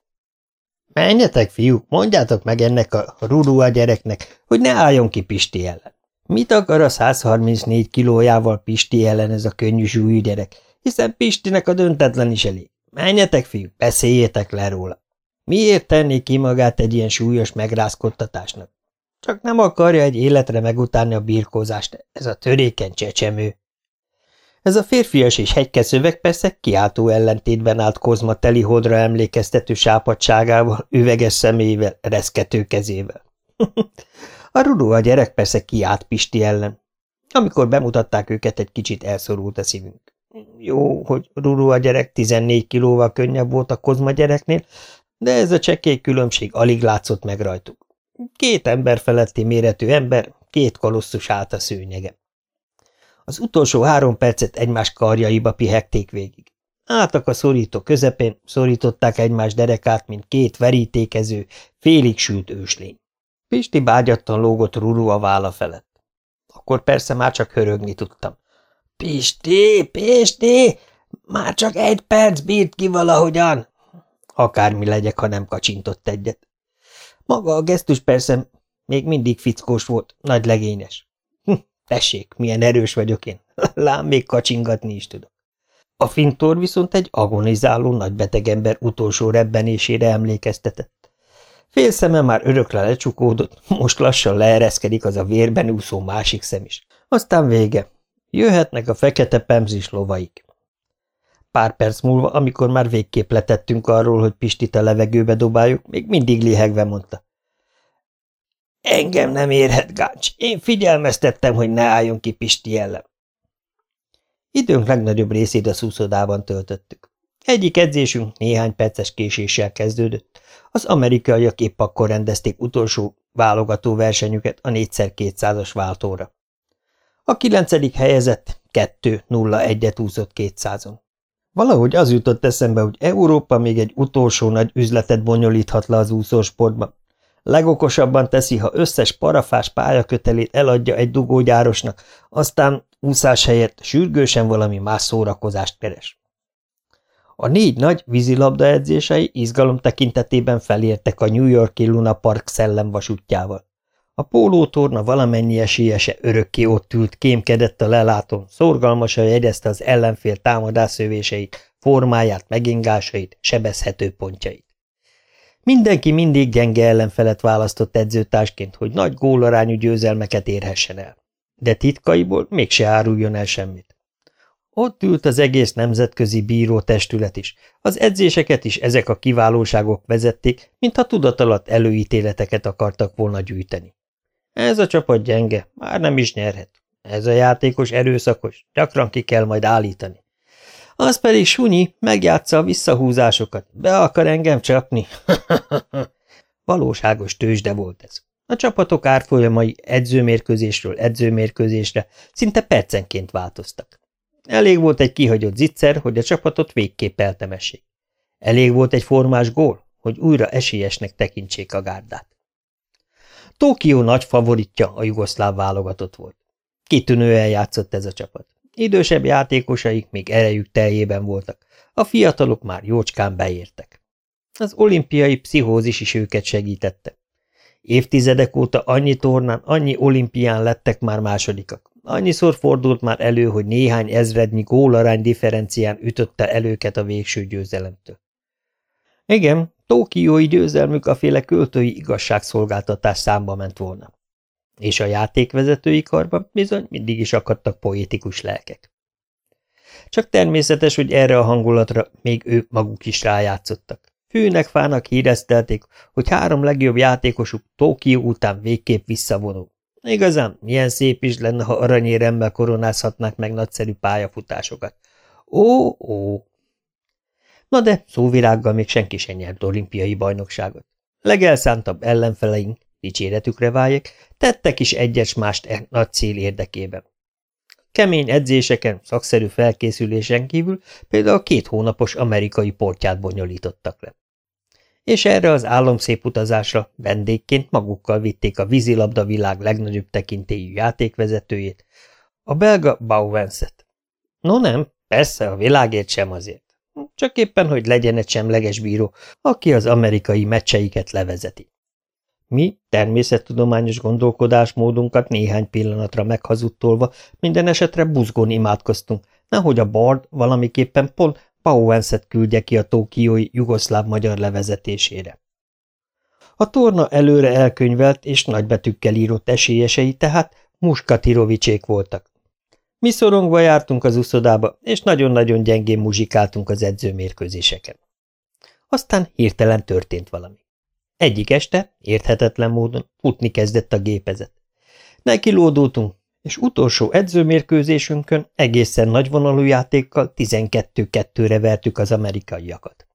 Menjetek, fiúk, mondjátok meg ennek a Rurua gyereknek, hogy ne álljon ki Pisti ellen. Mit akar a 134 kilójával Pisti ellen ez a könnyű súlyú gyerek, hiszen Pistinek a döntetlen is elég. Menjetek, fiúk, beszéljétek le róla. Miért tenné ki magát egy ilyen súlyos megrázkodtatásnak? Csak nem akarja egy életre megutálni a birkózást, ez a törékeny csecsemő. Ez a férfias és hegykeszöveg persze kiáltó ellentétben állt Kozma telihodra emlékeztető sápadságával, üveges szemével, reszkető kezével. a rudó a gyerek persze kiállt Pisti ellen. Amikor bemutatták őket, egy kicsit elszorult a szívünk. Jó, hogy Ruru a gyerek 14 kilóval könnyebb volt a Kozma gyereknél, de ez a csekély különbség alig látszott meg rajtuk. Két ember feletti méretű ember, két kolosszus állt a szőnyege. Az utolsó három percet egymás karjaiba pihegték végig. Álltak a szorító közepén, szorították egymás derekát, mint két verítékező, félig sült őslény. Pisti bágyattan lógott Ruru a válla felett. Akkor persze már csak hörögni tudtam. – Pisti, Pisti, már csak egy perc bírt ki valahogyan! Akármi legyek, ha nem kacsintott egyet. Maga a gesztus persze még mindig fickós volt, nagy legényes. Hm, tessék, milyen erős vagyok én. Lám, még kacsingatni is tudok. A fintor viszont egy agonizáló nagybeteg ember utolsó rebbenésére emlékeztetett. Fél szeme már örökre lecsukódott, most lassan leereszkedik az a vérben úszó másik szem is. Aztán vége. Jöhetnek a fekete pemzis lovaik. Pár perc múlva, amikor már végképp letettünk arról, hogy Pistit a levegőbe dobáljuk, még mindig lihegve mondta. Engem nem érhet, Gáncs. Én figyelmeztettem, hogy ne álljon ki Pisti ellen. Időnk legnagyobb részét a szúszodában töltöttük. Egyik edzésünk néhány perces késéssel kezdődött. Az amerikaiak épp akkor rendezték utolsó válogató versenyüket a 4x200-as váltóra. A kilencedik helyezett 2-0-1-et úszott 200-on. Valahogy az jutott eszembe, hogy Európa még egy utolsó nagy üzletet bonyolíthat le az úszósportban. Legokosabban teszi, ha összes parafás pályakötelét eladja egy dugógyárosnak, aztán úszás helyett sürgősen valami más szórakozást keres. A négy nagy vízilabda edzései izgalom tekintetében felértek a New Yorki Luna Park szellemvasútjával. A pólótorna valamennyi esélyese örökké ott ült, kémkedett a lelátón, szorgalmasan jegyezte az ellenfél támadászövéseit, formáját, megingásait, sebezhető pontjait. Mindenki mindig gyenge ellenfelet választott edzőtársként, hogy nagy gólarányú győzelmeket érhessen el. De titkaiból mégse áruljon el semmit. Ott ült az egész nemzetközi bíró testület is. Az edzéseket is ezek a kiválóságok vezették, mintha tudatalatt előítéleteket akartak volna gyűjteni. Ez a csapat gyenge, már nem is nyerhet. Ez a játékos erőszakos, gyakran ki kell majd állítani. Az pedig sunyi, megjátsza a visszahúzásokat, be akar engem csapni. Valóságos tőzsde volt ez. A csapatok árfolyamai edzőmérkőzésről edzőmérkőzésre szinte percenként változtak. Elég volt egy kihagyott zicser, hogy a csapatot végképp eltemessék. Elég volt egy formás gól, hogy újra esélyesnek tekintsék a gárdát. Tokió nagy favoritja a jugoszláv válogatott volt. Kitűnően játszott ez a csapat. Idősebb játékosaik még erejük teljében voltak, a fiatalok már jócskán beértek. Az olimpiai pszichózis is őket segítette. Évtizedek óta annyi tornán, annyi olimpián lettek már másodikak. Annyiszor fordult már elő, hogy néhány ezrednyi gólarány differencián ütötte előket a végső győzelemtől. Igen, Tókiói győzelmük a féle költői igazságszolgáltatás számba ment volna. És a játékvezetői karban bizony mindig is akadtak poétikus lelkek. Csak természetes, hogy erre a hangulatra még ők maguk is rájátszottak. Fűnek fának híreztelték, hogy három legjobb játékosuk Tókió után végképp visszavonul. Igazán, milyen szép is lenne, ha aranyéremmel koronázhatnák meg nagyszerű pályafutásokat. Ó, ó! Na de szóvirággal még senki sem nyert olimpiai bajnokságot. Legelszántabb ellenfeleink, dicséretükre váljék, tettek is egyes mást e nagy cél érdekében. Kemény edzéseken, szakszerű felkészülésen kívül például két hónapos amerikai portját bonyolítottak le. És erre az álomszép utazásra vendégként magukkal vitték a vízilabda világ legnagyobb tekintélyű játékvezetőjét, a belga Bauvenset. No nem, persze a világért sem azért. Csak éppen, hogy legyen egy semleges bíró, aki az amerikai meccseiket levezeti. Mi természettudományos gondolkodásmódunkat néhány pillanatra meghazudtolva minden esetre buzgón imádkoztunk, nehogy a Bard valamiképpen pont Pauenset küldje ki a tókiói jugoszláv-magyar levezetésére. A torna előre elkönyvelt és nagybetűkkel írott esélyesei tehát Muskatirovicsék voltak. Mi szorongva jártunk az uszodába, és nagyon-nagyon gyengén muzsikáltunk az edzőmérkőzéseken. Aztán hirtelen történt valami. Egyik este, érthetetlen módon, futni kezdett a gépezet. Neki és utolsó edzőmérkőzésünkön egészen nagyvonalú játékkal 12-2-re vertük az amerikaiakat.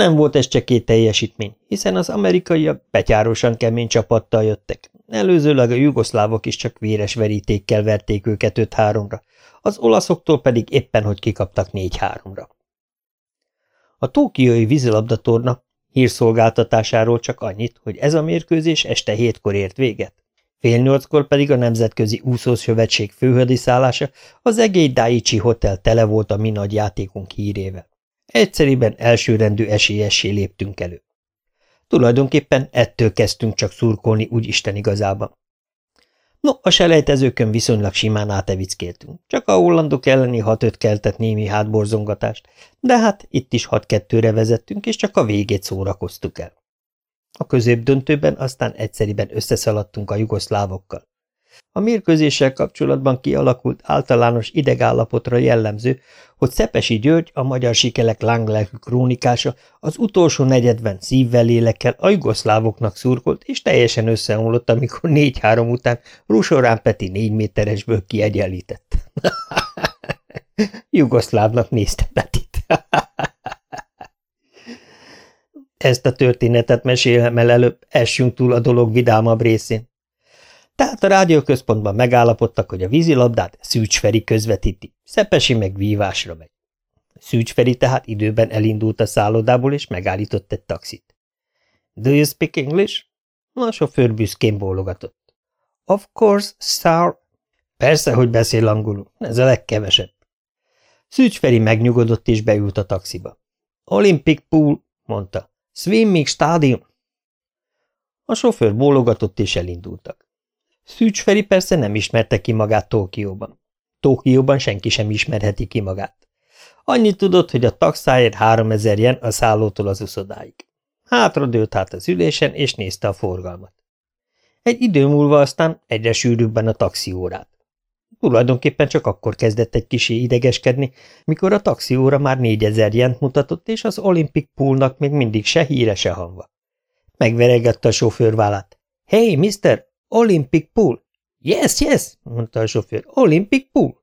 Nem volt ez két teljesítmény, hiszen az amerikaiak betyárosan kemény csapattal jöttek. Előzőleg a jugoszlávok is csak véres verítékkel verték őket 5-3-ra, az olaszoktól pedig éppen, hogy kikaptak 4-3-ra. A tókiai vízilabdatorna hírszolgáltatásáról csak annyit, hogy ez a mérkőzés este hétkor ért véget. Fél nyolckor pedig a Nemzetközi Úszós Szövetség főhadiszállása, az egély Daiichi Hotel tele volt a mi nagy játékunk hírével. Egyszerűen elsőrendű esélyessé léptünk elő. Tulajdonképpen ettől kezdtünk csak szurkolni úgy Isten igazában. No, a selejtezőkön viszonylag simán átevickéltünk, csak a hollandok elleni hat-öt keltett némi hátborzongatást, de hát itt is hat-kettőre vezettünk, és csak a végét szórakoztuk el. A középdöntőben aztán egyszeriben összeszaladtunk a jugoszlávokkal. A mérkőzéssel kapcsolatban kialakult általános idegállapotra jellemző, hogy Szepesi György, a magyar sikelek lánglelkű krónikása az utolsó negyedben szívvel lélekkel a jugoszlávoknak szurkolt, és teljesen összeomlott, amikor négy-három után Rusorán Peti négy méteresből kiegyenlített. Jugoszlávnak nézte Petit. Ezt a történetet mesélem el előbb, essünk túl a dolog vidámabb részén. Tehát a rádióközpontban megállapodtak, hogy a vízilabdát Szűcs Feri közvetíti, Szepesi meg vívásra megy. Szűcs Feri tehát időben elindult a szállodából, és megállított egy taxit. Do you speak English? A sofőr büszkén bólogatott. Of course, sir. Persze, hogy beszél angolul, ez a legkevesebb. Szűcs Feri megnyugodott és beült a taxiba. Olympic pool, mondta. Swimming stadium. A sofőr bólogatott és elindultak. Szűcs Feri persze nem ismerte ki magát Tókióban. Tókióban senki sem ismerheti ki magát. Annyit tudott, hogy a taxáért háromezer jen a szállótól az uszodáig. Hátradőlt hát az ülésen, és nézte a forgalmat. Egy idő múlva aztán egyre sűrűbben a taxiórát. Tulajdonképpen csak akkor kezdett egy kisé idegeskedni, mikor a taxióra már négyezer jent mutatott, és az Olympic Poolnak még mindig se híre, se hangva. Megveregette a sofőr Hey, mister, Olympic Pool! Yes, yes, mondta a sofőr. Olympic Pool!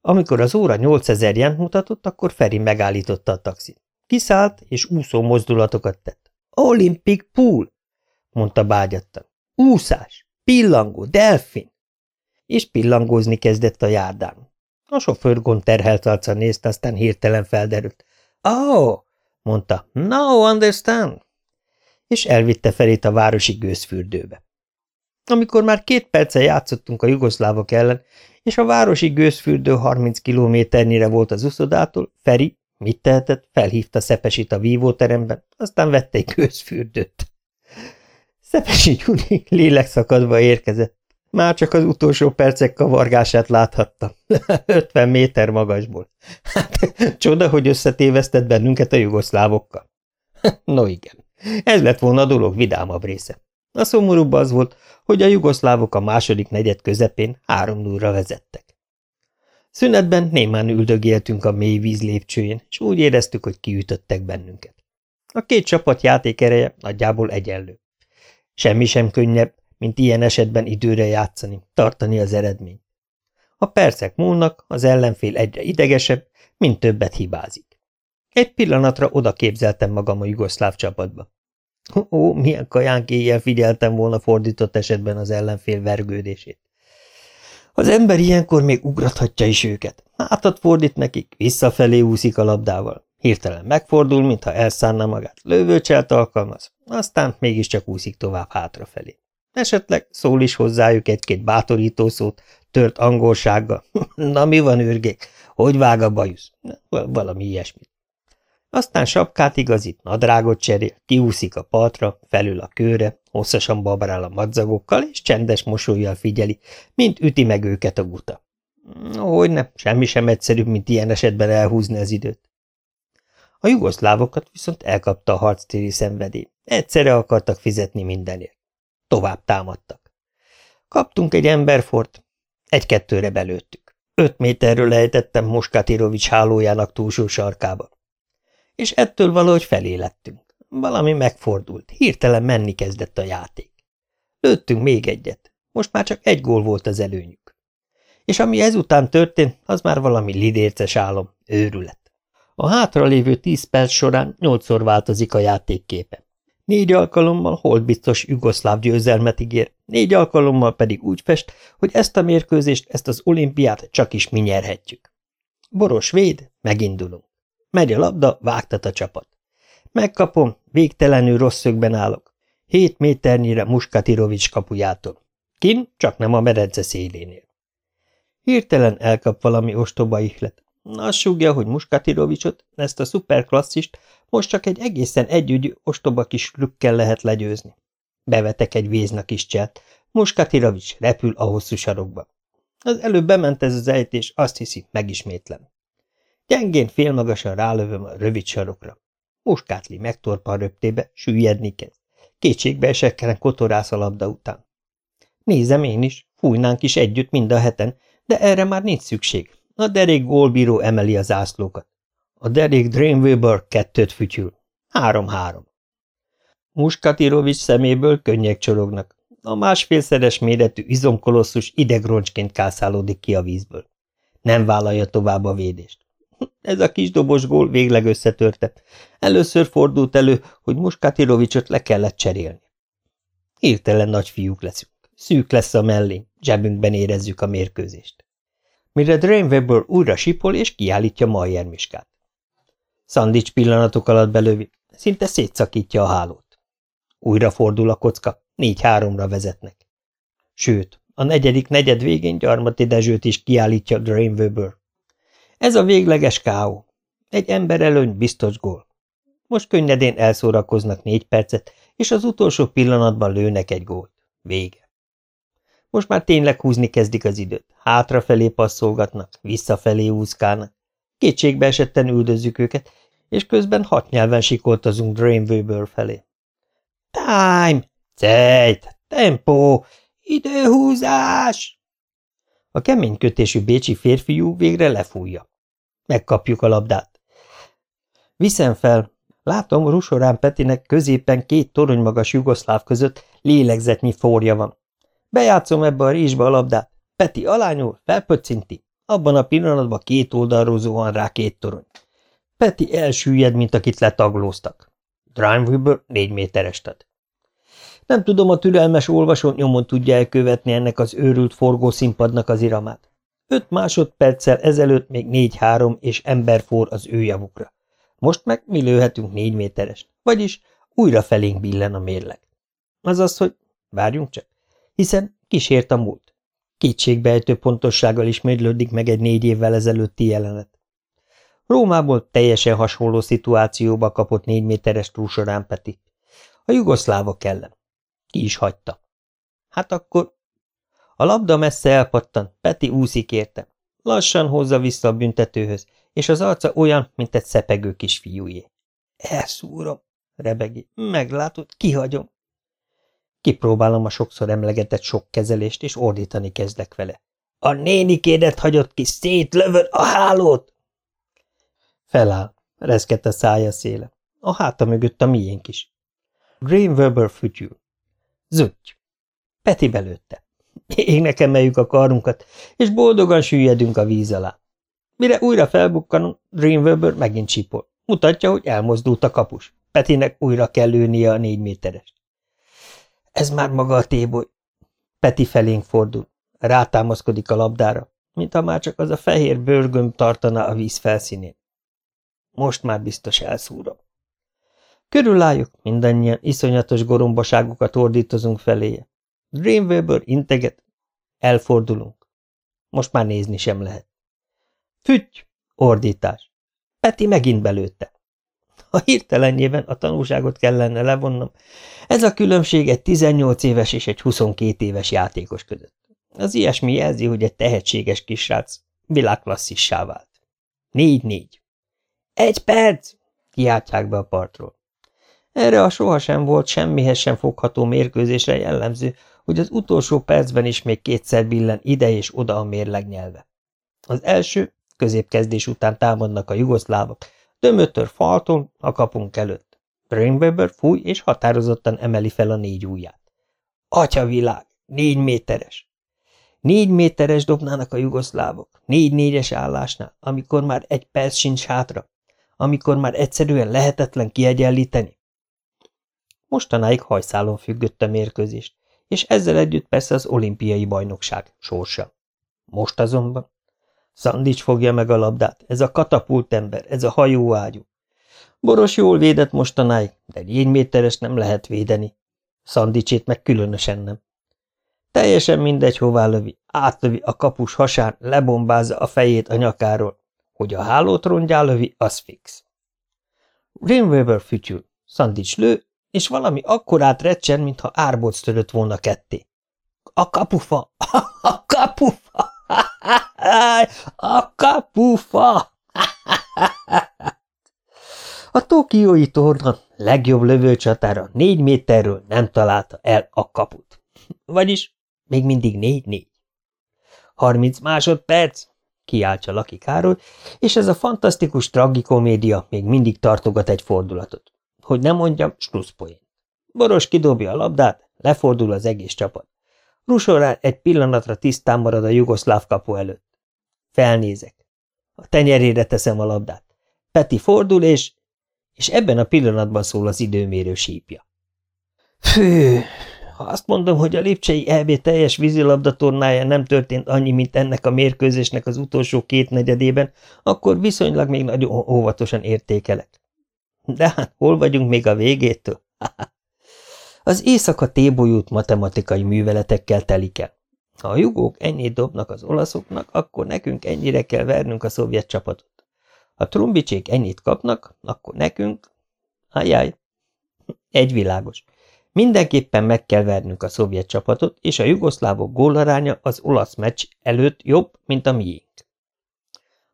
Amikor az óra 8000 jent mutatott, akkor Feri megállította a taxit. Kiszállt, és úszó mozdulatokat tett. Olympic Pool! mondta bágyattan. Úszás, pillangó, delfin! És pillangózni kezdett a járdán. A sofőr gond terhelt arca nézte, aztán hirtelen felderült. Oh, mondta. Now understand? És elvitte felét a városi gőzfürdőbe. Amikor már két perce játszottunk a jugoszlávok ellen, és a városi gőzfürdő 30 kilométernyire volt az uszodától, Feri, mit tehetett, felhívta Szepesit a vívóteremben, aztán vette egy gőzfürdőt. Szepesi Gyuri lélekszakadva érkezett. Már csak az utolsó percek kavargását láthatta. 50 méter magasból. Hát, csoda, hogy összetévesztett bennünket a jugoszlávokkal. no igen, ez lett volna a dolog vidámabb része. A szomorúbb az volt, hogy a jugoszlávok a második negyed közepén három nullra vezettek. Szünetben némán üldögéltünk a mély víz lépcsőjén, és úgy éreztük, hogy kiütöttek bennünket. A két csapat játékereje nagyjából egyenlő. Semmi sem könnyebb, mint ilyen esetben időre játszani, tartani az eredményt. A percek múlnak, az ellenfél egyre idegesebb, mint többet hibázik. Egy pillanatra oda képzeltem magam a jugoszláv csapatba. Ó, milyen kajánk éjjel figyeltem volna fordított esetben az ellenfél vergődését. Az ember ilyenkor még ugrathatja is őket. Hátat fordít nekik, visszafelé úszik a labdával. Hirtelen megfordul, mintha elszánna magát, lövőcselt alkalmaz, aztán mégiscsak úszik tovább hátrafelé. Esetleg szól is hozzájuk egy-két bátorító szót, tört angolsággal. Na mi van, űrgék? Hogy vág a bajusz? Valami ilyesmit. Aztán sapkát igazít, nadrágot cserél, kiúszik a partra, felül a kőre, hosszasan babrál a madzagokkal, és csendes mosolyjal figyeli, mint üti meg őket a guta. Hogyne, semmi sem egyszerűbb, mint ilyen esetben elhúzni az időt. A jugoszlávokat viszont elkapta a harctéri szenvedély. Egyszerre akartak fizetni mindenért. Tovább támadtak. Kaptunk egy emberfort, egy-kettőre belőttük. Öt méterről lejtettem Moskatirovics hálójának túlsó sarkába. És ettől valahogy felé lettünk. Valami megfordult, hirtelen menni kezdett a játék. Lőttünk még egyet, most már csak egy gól volt az előnyük. És ami ezután történt, az már valami lidérces álom, őrület. A hátralévő tíz perc során nyolcszor változik a játékképe. Négy alkalommal holdbiztos jugoszláv győzelmet ígér, négy alkalommal pedig úgy fest, hogy ezt a mérkőzést, ezt az olimpiát csak is mi nyerhetjük. Boros véd, megindulunk. Megy a labda, vágtat a csapat. Megkapom, végtelenül rossz szögben állok. Hét méternyire Muskatirovics kapujától. Kin csak nem a medence szélénél. Hirtelen elkap valami ostoba ihlet. Azt súgja, hogy Muskatirovicsot, ezt a szuperklasszist most csak egy egészen együgyű ostoba kis rükkel lehet legyőzni. Bevetek egy vézna kis cselt. Muskatirovics repül a hosszú sarokba. Az előbb bement ez az ejtés, azt hiszi, megismétlem. Gyengén félmagasan rálövöm a rövid sarokra. Muskátli megtorpan röptébe, süllyedni kezd. Kétségbe esekkelen kotorász a labda után. Nézem én is, fújnánk is együtt mind a heten, de erre már nincs szükség. A derék gólbíró emeli az ászlókat. A derék Dreamweaver kettőt fütyül. Három-három. Muskatirovics szeméből könnyek csorognak. A másfélszeres méretű izomkolosszus idegroncsként kászálódik ki a vízből. Nem vállalja tovább a védést. Ez a kis dobos gól végleg összetörte. Először fordult elő, hogy Muskatirovicsot le kellett cserélni. Hirtelen nagy fiúk leszünk. Szűk lesz a mellén, zsebünkben érezzük a mérkőzést. Mire Drainweber újra sipol és kiállítja Mayer Miskát. Szandics pillanatok alatt belövi, szinte szétszakítja a hálót. Újra fordul a kocka, négy-háromra vezetnek. Sőt, a negyedik negyed végén Gyarmati Dezsőt is kiállítja Drainweber. Ez a végleges káó. Egy ember előny biztos gól. Most könnyedén elszórakoznak négy percet, és az utolsó pillanatban lőnek egy gólt. Vége. Most már tényleg húzni kezdik az időt. Hátrafelé passzolgatnak, visszafelé úszkálnak. Kétségbe esetten üldözzük őket, és közben hat nyelven sikoltazunk Drainweber felé. Time! Zeit! Tempo! Időhúzás! A kemény kötésű bécsi férfiú végre lefújja. Megkapjuk a labdát. Viszem fel. Látom, Rusorán Petinek középen két toronymagas jugoszláv között lélegzetnyi forja van. Bejátszom ebbe a rizsbe a labdát. Peti alányul, felpöccinti. Abban a pillanatban két oldalról zuhan rá két torony. Peti elsüllyed, mint akit letaglóztak. Dreamweaver négy méteres tad. Nem tudom, a türelmes olvasó nyomon tudja elkövetni ennek az őrült forgószínpadnak az iramát. Öt másodperccel ezelőtt még négy-három és ember for az ő javukra. Most meg mi lőhetünk négy méteres, vagyis újra felénk billen a mérleg. Az az, hogy várjunk csak, hiszen kísért a múlt. Kétségbejtő pontossággal ismétlődik meg egy négy évvel ezelőtti jelenet. Rómából teljesen hasonló szituációba kapott négy méteres túlsorán Peti. A jugoszlávok ellen. Ki is hagyta. Hát akkor... A labda messze elpattan, Peti úszik érte. Lassan hozza vissza a büntetőhöz, és az arca olyan, mint egy szepegő kisfiújé. Elszúrom, rebegi. Meglátod, kihagyom. Kipróbálom a sokszor emlegetett sok kezelést, és ordítani kezdek vele. A nénikédet hagyott ki, szétlövöd a hálót! Feláll, reszket a szája széle. A háta mögött a miénk is. Green Weber fütyül. Zutty. Peti belőtte. Égnek emeljük a karunkat, és boldogan süllyedünk a víz alá. Mire újra felbukkanunk, Weber megint csipol. Mutatja, hogy elmozdult a kapus. Petinek újra kell lőnie a négy méterest. Ez már maga a téboly. Peti felénk fordul. Rátámaszkodik a labdára, mintha már csak az a fehér bőrgöm tartana a víz felszínén. Most már biztos elszúrom. Körülálljuk, mindannyian iszonyatos gorombaságokat ordítozunk feléje. Dreamweber integet. Elfordulunk. Most már nézni sem lehet. Fütty! Ordítás. Peti megint belőtte. Ha hirtelenjében a tanulságot kellene levonnom, ez a különbség egy 18 éves és egy 22 éves játékos között. Az ilyesmi jelzi, hogy egy tehetséges kisrác világklasszissá vált. Négy-négy. Egy perc! kiáltják be a partról. Erre a sohasem volt semmihez sem fogható mérkőzésre jellemző, hogy az utolsó percben is még kétszer billen ide és oda a mérleg nyelve. Az első, középkezdés után támadnak a jugoszlávok, Dömötör falton, a kapunk előtt. Brainweber fúj és határozottan emeli fel a négy ujját. Atya négy méteres. Négy méteres dobnának a jugoszlávok, négy-négyes állásnál, amikor már egy perc sincs hátra, amikor már egyszerűen lehetetlen kiegyenlíteni. Mostanáig hajszálon függött a mérkőzést, és ezzel együtt persze az olimpiai bajnokság sorsa. Most azonban Szandics fogja meg a labdát, ez a katapult ember, ez a hajóágyú. Boros jól védett mostanáig, de négy méteres nem lehet védeni. Szandicsét meg különösen nem. Teljesen mindegy, hová lövi, átlövi a kapus hasán, lebombázza a fejét a nyakáról. Hogy a hálót rongyá lövi, az fix. Greenweber fütyül, Szandics lő, és valami akkorát recsen, mintha árbóc törött volna ketté. A kapufa! A kapufa! A kapufa! A tokiói torna legjobb lövőcsatára négy méterről nem találta el a kaput. Vagyis még mindig négy-négy. Harminc másodperc, kiáltja Laki Károly, és ez a fantasztikus tragikomédia még mindig tartogat egy fordulatot. Hogy nem mondjam, slusszpoén. Boros kidobja a labdát, lefordul az egész csapat. Rusorán egy pillanatra tisztán marad a jugoszláv kapu előtt. Felnézek. A tenyerére teszem a labdát. Peti fordul, és... és ebben a pillanatban szól az időmérő sípja. Fű, ha azt mondom, hogy a Lipcsei EB teljes vízilabda tornája nem történt annyi, mint ennek a mérkőzésnek az utolsó két negyedében, akkor viszonylag még nagyon óvatosan értékelek. De hát hol vagyunk még a végétől? Az éjszaka tébolyút matematikai műveletekkel telik el. Ha a jugók ennyit dobnak az olaszoknak, akkor nekünk ennyire kell vernünk a szovjet csapatot. Ha trumbicsék ennyit kapnak, akkor nekünk... Ajjaj, egy világos. Mindenképpen meg kell vernünk a szovjet csapatot, és a jugoszlávok gólaránya az olasz meccs előtt jobb, mint a miénk.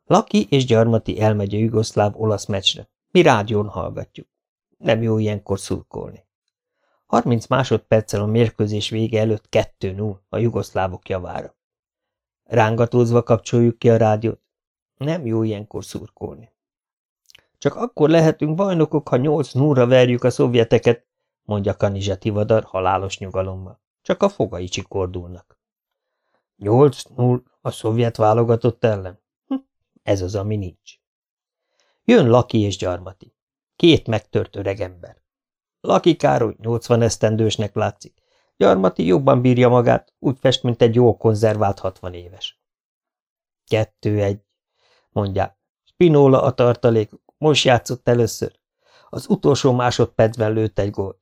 Laki és Gyarmati elmegy a jugoszláv-olasz meccsre. Mi rádión hallgatjuk. Nem jó ilyenkor szurkolni. 30 másodperccel a mérkőzés vége előtt 2-0 a jugoszlávok javára. Rángatózva kapcsoljuk ki a rádiót. Nem jó ilyenkor szurkolni. Csak akkor lehetünk bajnokok, ha 8 0 verjük a szovjeteket, mondja Kanizsa Tivadar halálos nyugalommal. Csak a fogai csikordulnak. 8-0 a szovjet válogatott ellen? Hm, ez az, ami nincs. Jön Laki és Gyarmati. Két megtört öregember. Laki Károly 80 esztendősnek látszik. Gyarmati jobban bírja magát, úgy fest, mint egy jó konzervált 60 éves. Kettő egy, mondják. Spinola a tartalék, Most játszott először. Az utolsó másodpercben lőtt egy gólt.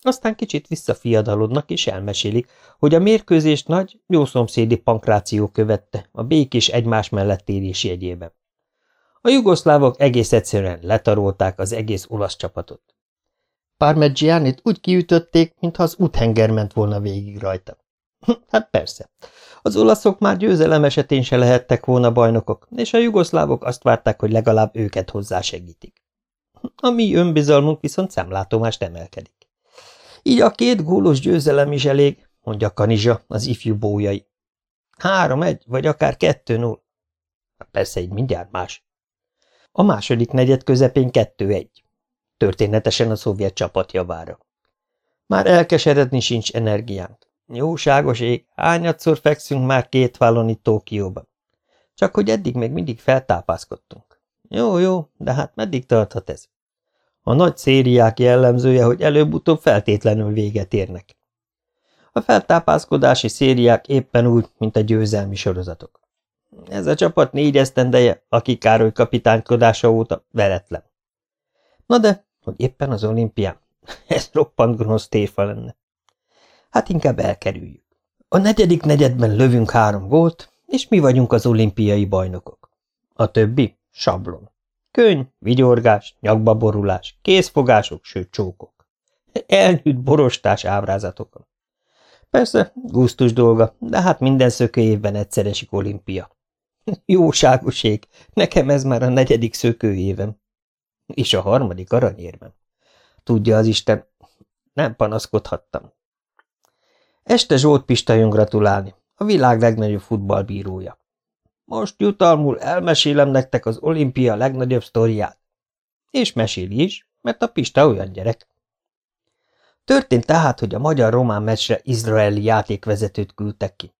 Aztán kicsit visszafiadalodnak, és elmesélik, hogy a mérkőzést nagy, jó szomszédi pankráció követte, a békés egymás mellett érés jegyében. A jugoszlávok egész egyszerűen letarolták az egész olasz csapatot. Parmigianit úgy kiütötték, mintha az úthenger ment volna végig rajta. Hát persze. Az olaszok már győzelem esetén se lehettek volna bajnokok, és a jugoszlávok azt várták, hogy legalább őket hozzásegítik. A mi önbizalmunk viszont szemlátomást emelkedik. Így a két gólos győzelem is elég, mondja Kanizsa, az ifjú bójai. Három-egy, vagy akár kettő-null. Persze így mindjárt más. A második negyed közepén kettő-egy. Történetesen a szovjet csapat javára. Már elkeseredni sincs energiánk. Jóságos ég, hányadszor fekszünk már két vállon itt Tókióban. Csak hogy eddig még mindig feltápászkodtunk. Jó, jó, de hát meddig tarthat ez? A nagy szériák jellemzője, hogy előbb-utóbb feltétlenül véget érnek. A feltápászkodási szériák éppen úgy, mint a győzelmi sorozatok. Ez a csapat négy esztendeje, aki Károly kapitánykodása óta veretlen. Na de, hogy éppen az olimpián, ez roppant gonosz téfa lenne. Hát inkább elkerüljük. A negyedik negyedben lövünk három gólt, és mi vagyunk az olimpiai bajnokok. A többi sablon. Könyv, vigyorgás, nyakbaborulás, kézfogások, sőt csókok. Elnőtt borostás ábrázatokon. Persze, gusztus dolga, de hát minden szökő évben egyszer esik olimpia. Jóságoség, nekem ez már a negyedik szökő évem. És a harmadik aranyérmem. Tudja az Isten, nem panaszkodhattam. Este Zsolt Pista jön gratulálni, a világ legnagyobb futballbírója. Most jutalmul elmesélem nektek az olimpia legnagyobb sztoriát. És meséli is, mert a Pista olyan gyerek. Történt tehát, hogy a magyar-román meccsre izraeli játékvezetőt küldtek ki.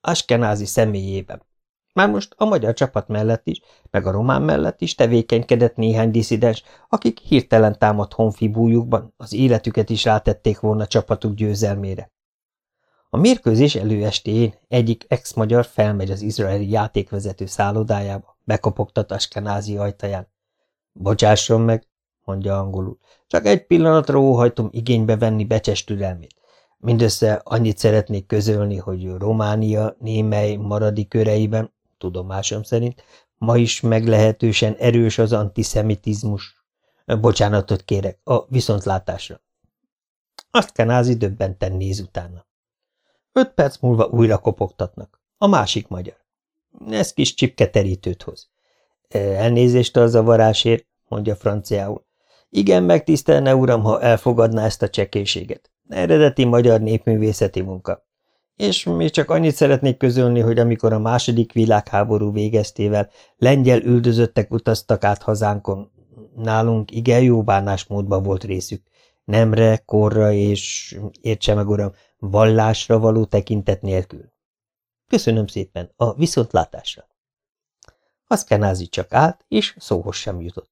Askenázi személyében. Már most a magyar csapat mellett is, meg a román mellett is tevékenykedett néhány diszidens, akik hirtelen támadt honfibújukban az életüket is rátették volna csapatuk győzelmére. A mérkőzés előestéjén egyik ex-magyar felmegy az izraeli játékvezető szállodájába, bekopogtat Askenázi ajtaján. Bocsásson meg, mondja angolul, csak egy pillanatra óhajtom igénybe venni becses türelmét. Mindössze annyit szeretnék közölni, hogy Románia némely maradi köreiben, tudomásom szerint, ma is meglehetősen erős az antiszemitizmus. Bocsánatot kérek, a viszontlátásra. Azt Kenázi döbbenten néz utána. Öt perc múlva újra kopogtatnak. A másik magyar. Ez kis csipke terítőt hoz. Elnézést a zavarásért, mondja franciául. Igen, megtisztelne, uram, ha elfogadná ezt a csekéséget. Eredeti magyar népművészeti munka. És még csak annyit szeretnék közölni, hogy amikor a második világháború végeztével lengyel üldözöttek utaztak át hazánkon, nálunk igen jó bánásmódban volt részük. Nemre, korra és, értse meg, uram, vallásra való tekintet nélkül. Köszönöm szépen, a viszontlátásra. Kenázi csak állt, és szóhoz sem jutott.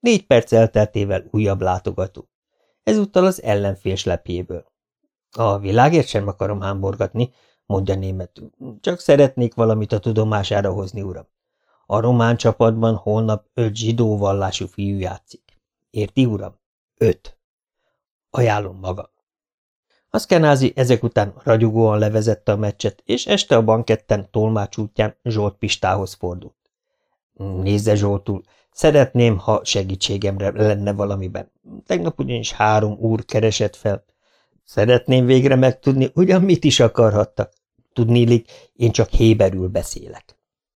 Négy perc elteltével újabb látogató. Ezúttal az ellenfél slepjéből. A világért sem akarom hámborgatni, mondja németül. Csak szeretnék valamit a tudomására hozni, uram. A román csapatban holnap öt zsidó vallású fiú játszik. Érti, uram? Öt. Ajánlom maga. Aszkenázi ezek után ragyogóan levezette a meccset, és este a banketten tolmács útján Zsolt Pistához fordult. Nézze, Zsoltul, szeretném, ha segítségemre lenne valamiben. Tegnap ugyanis három úr keresett fel. Szeretném végre megtudni, ugyan mit is akarhattak. Tudnélik, én csak héberül beszélek.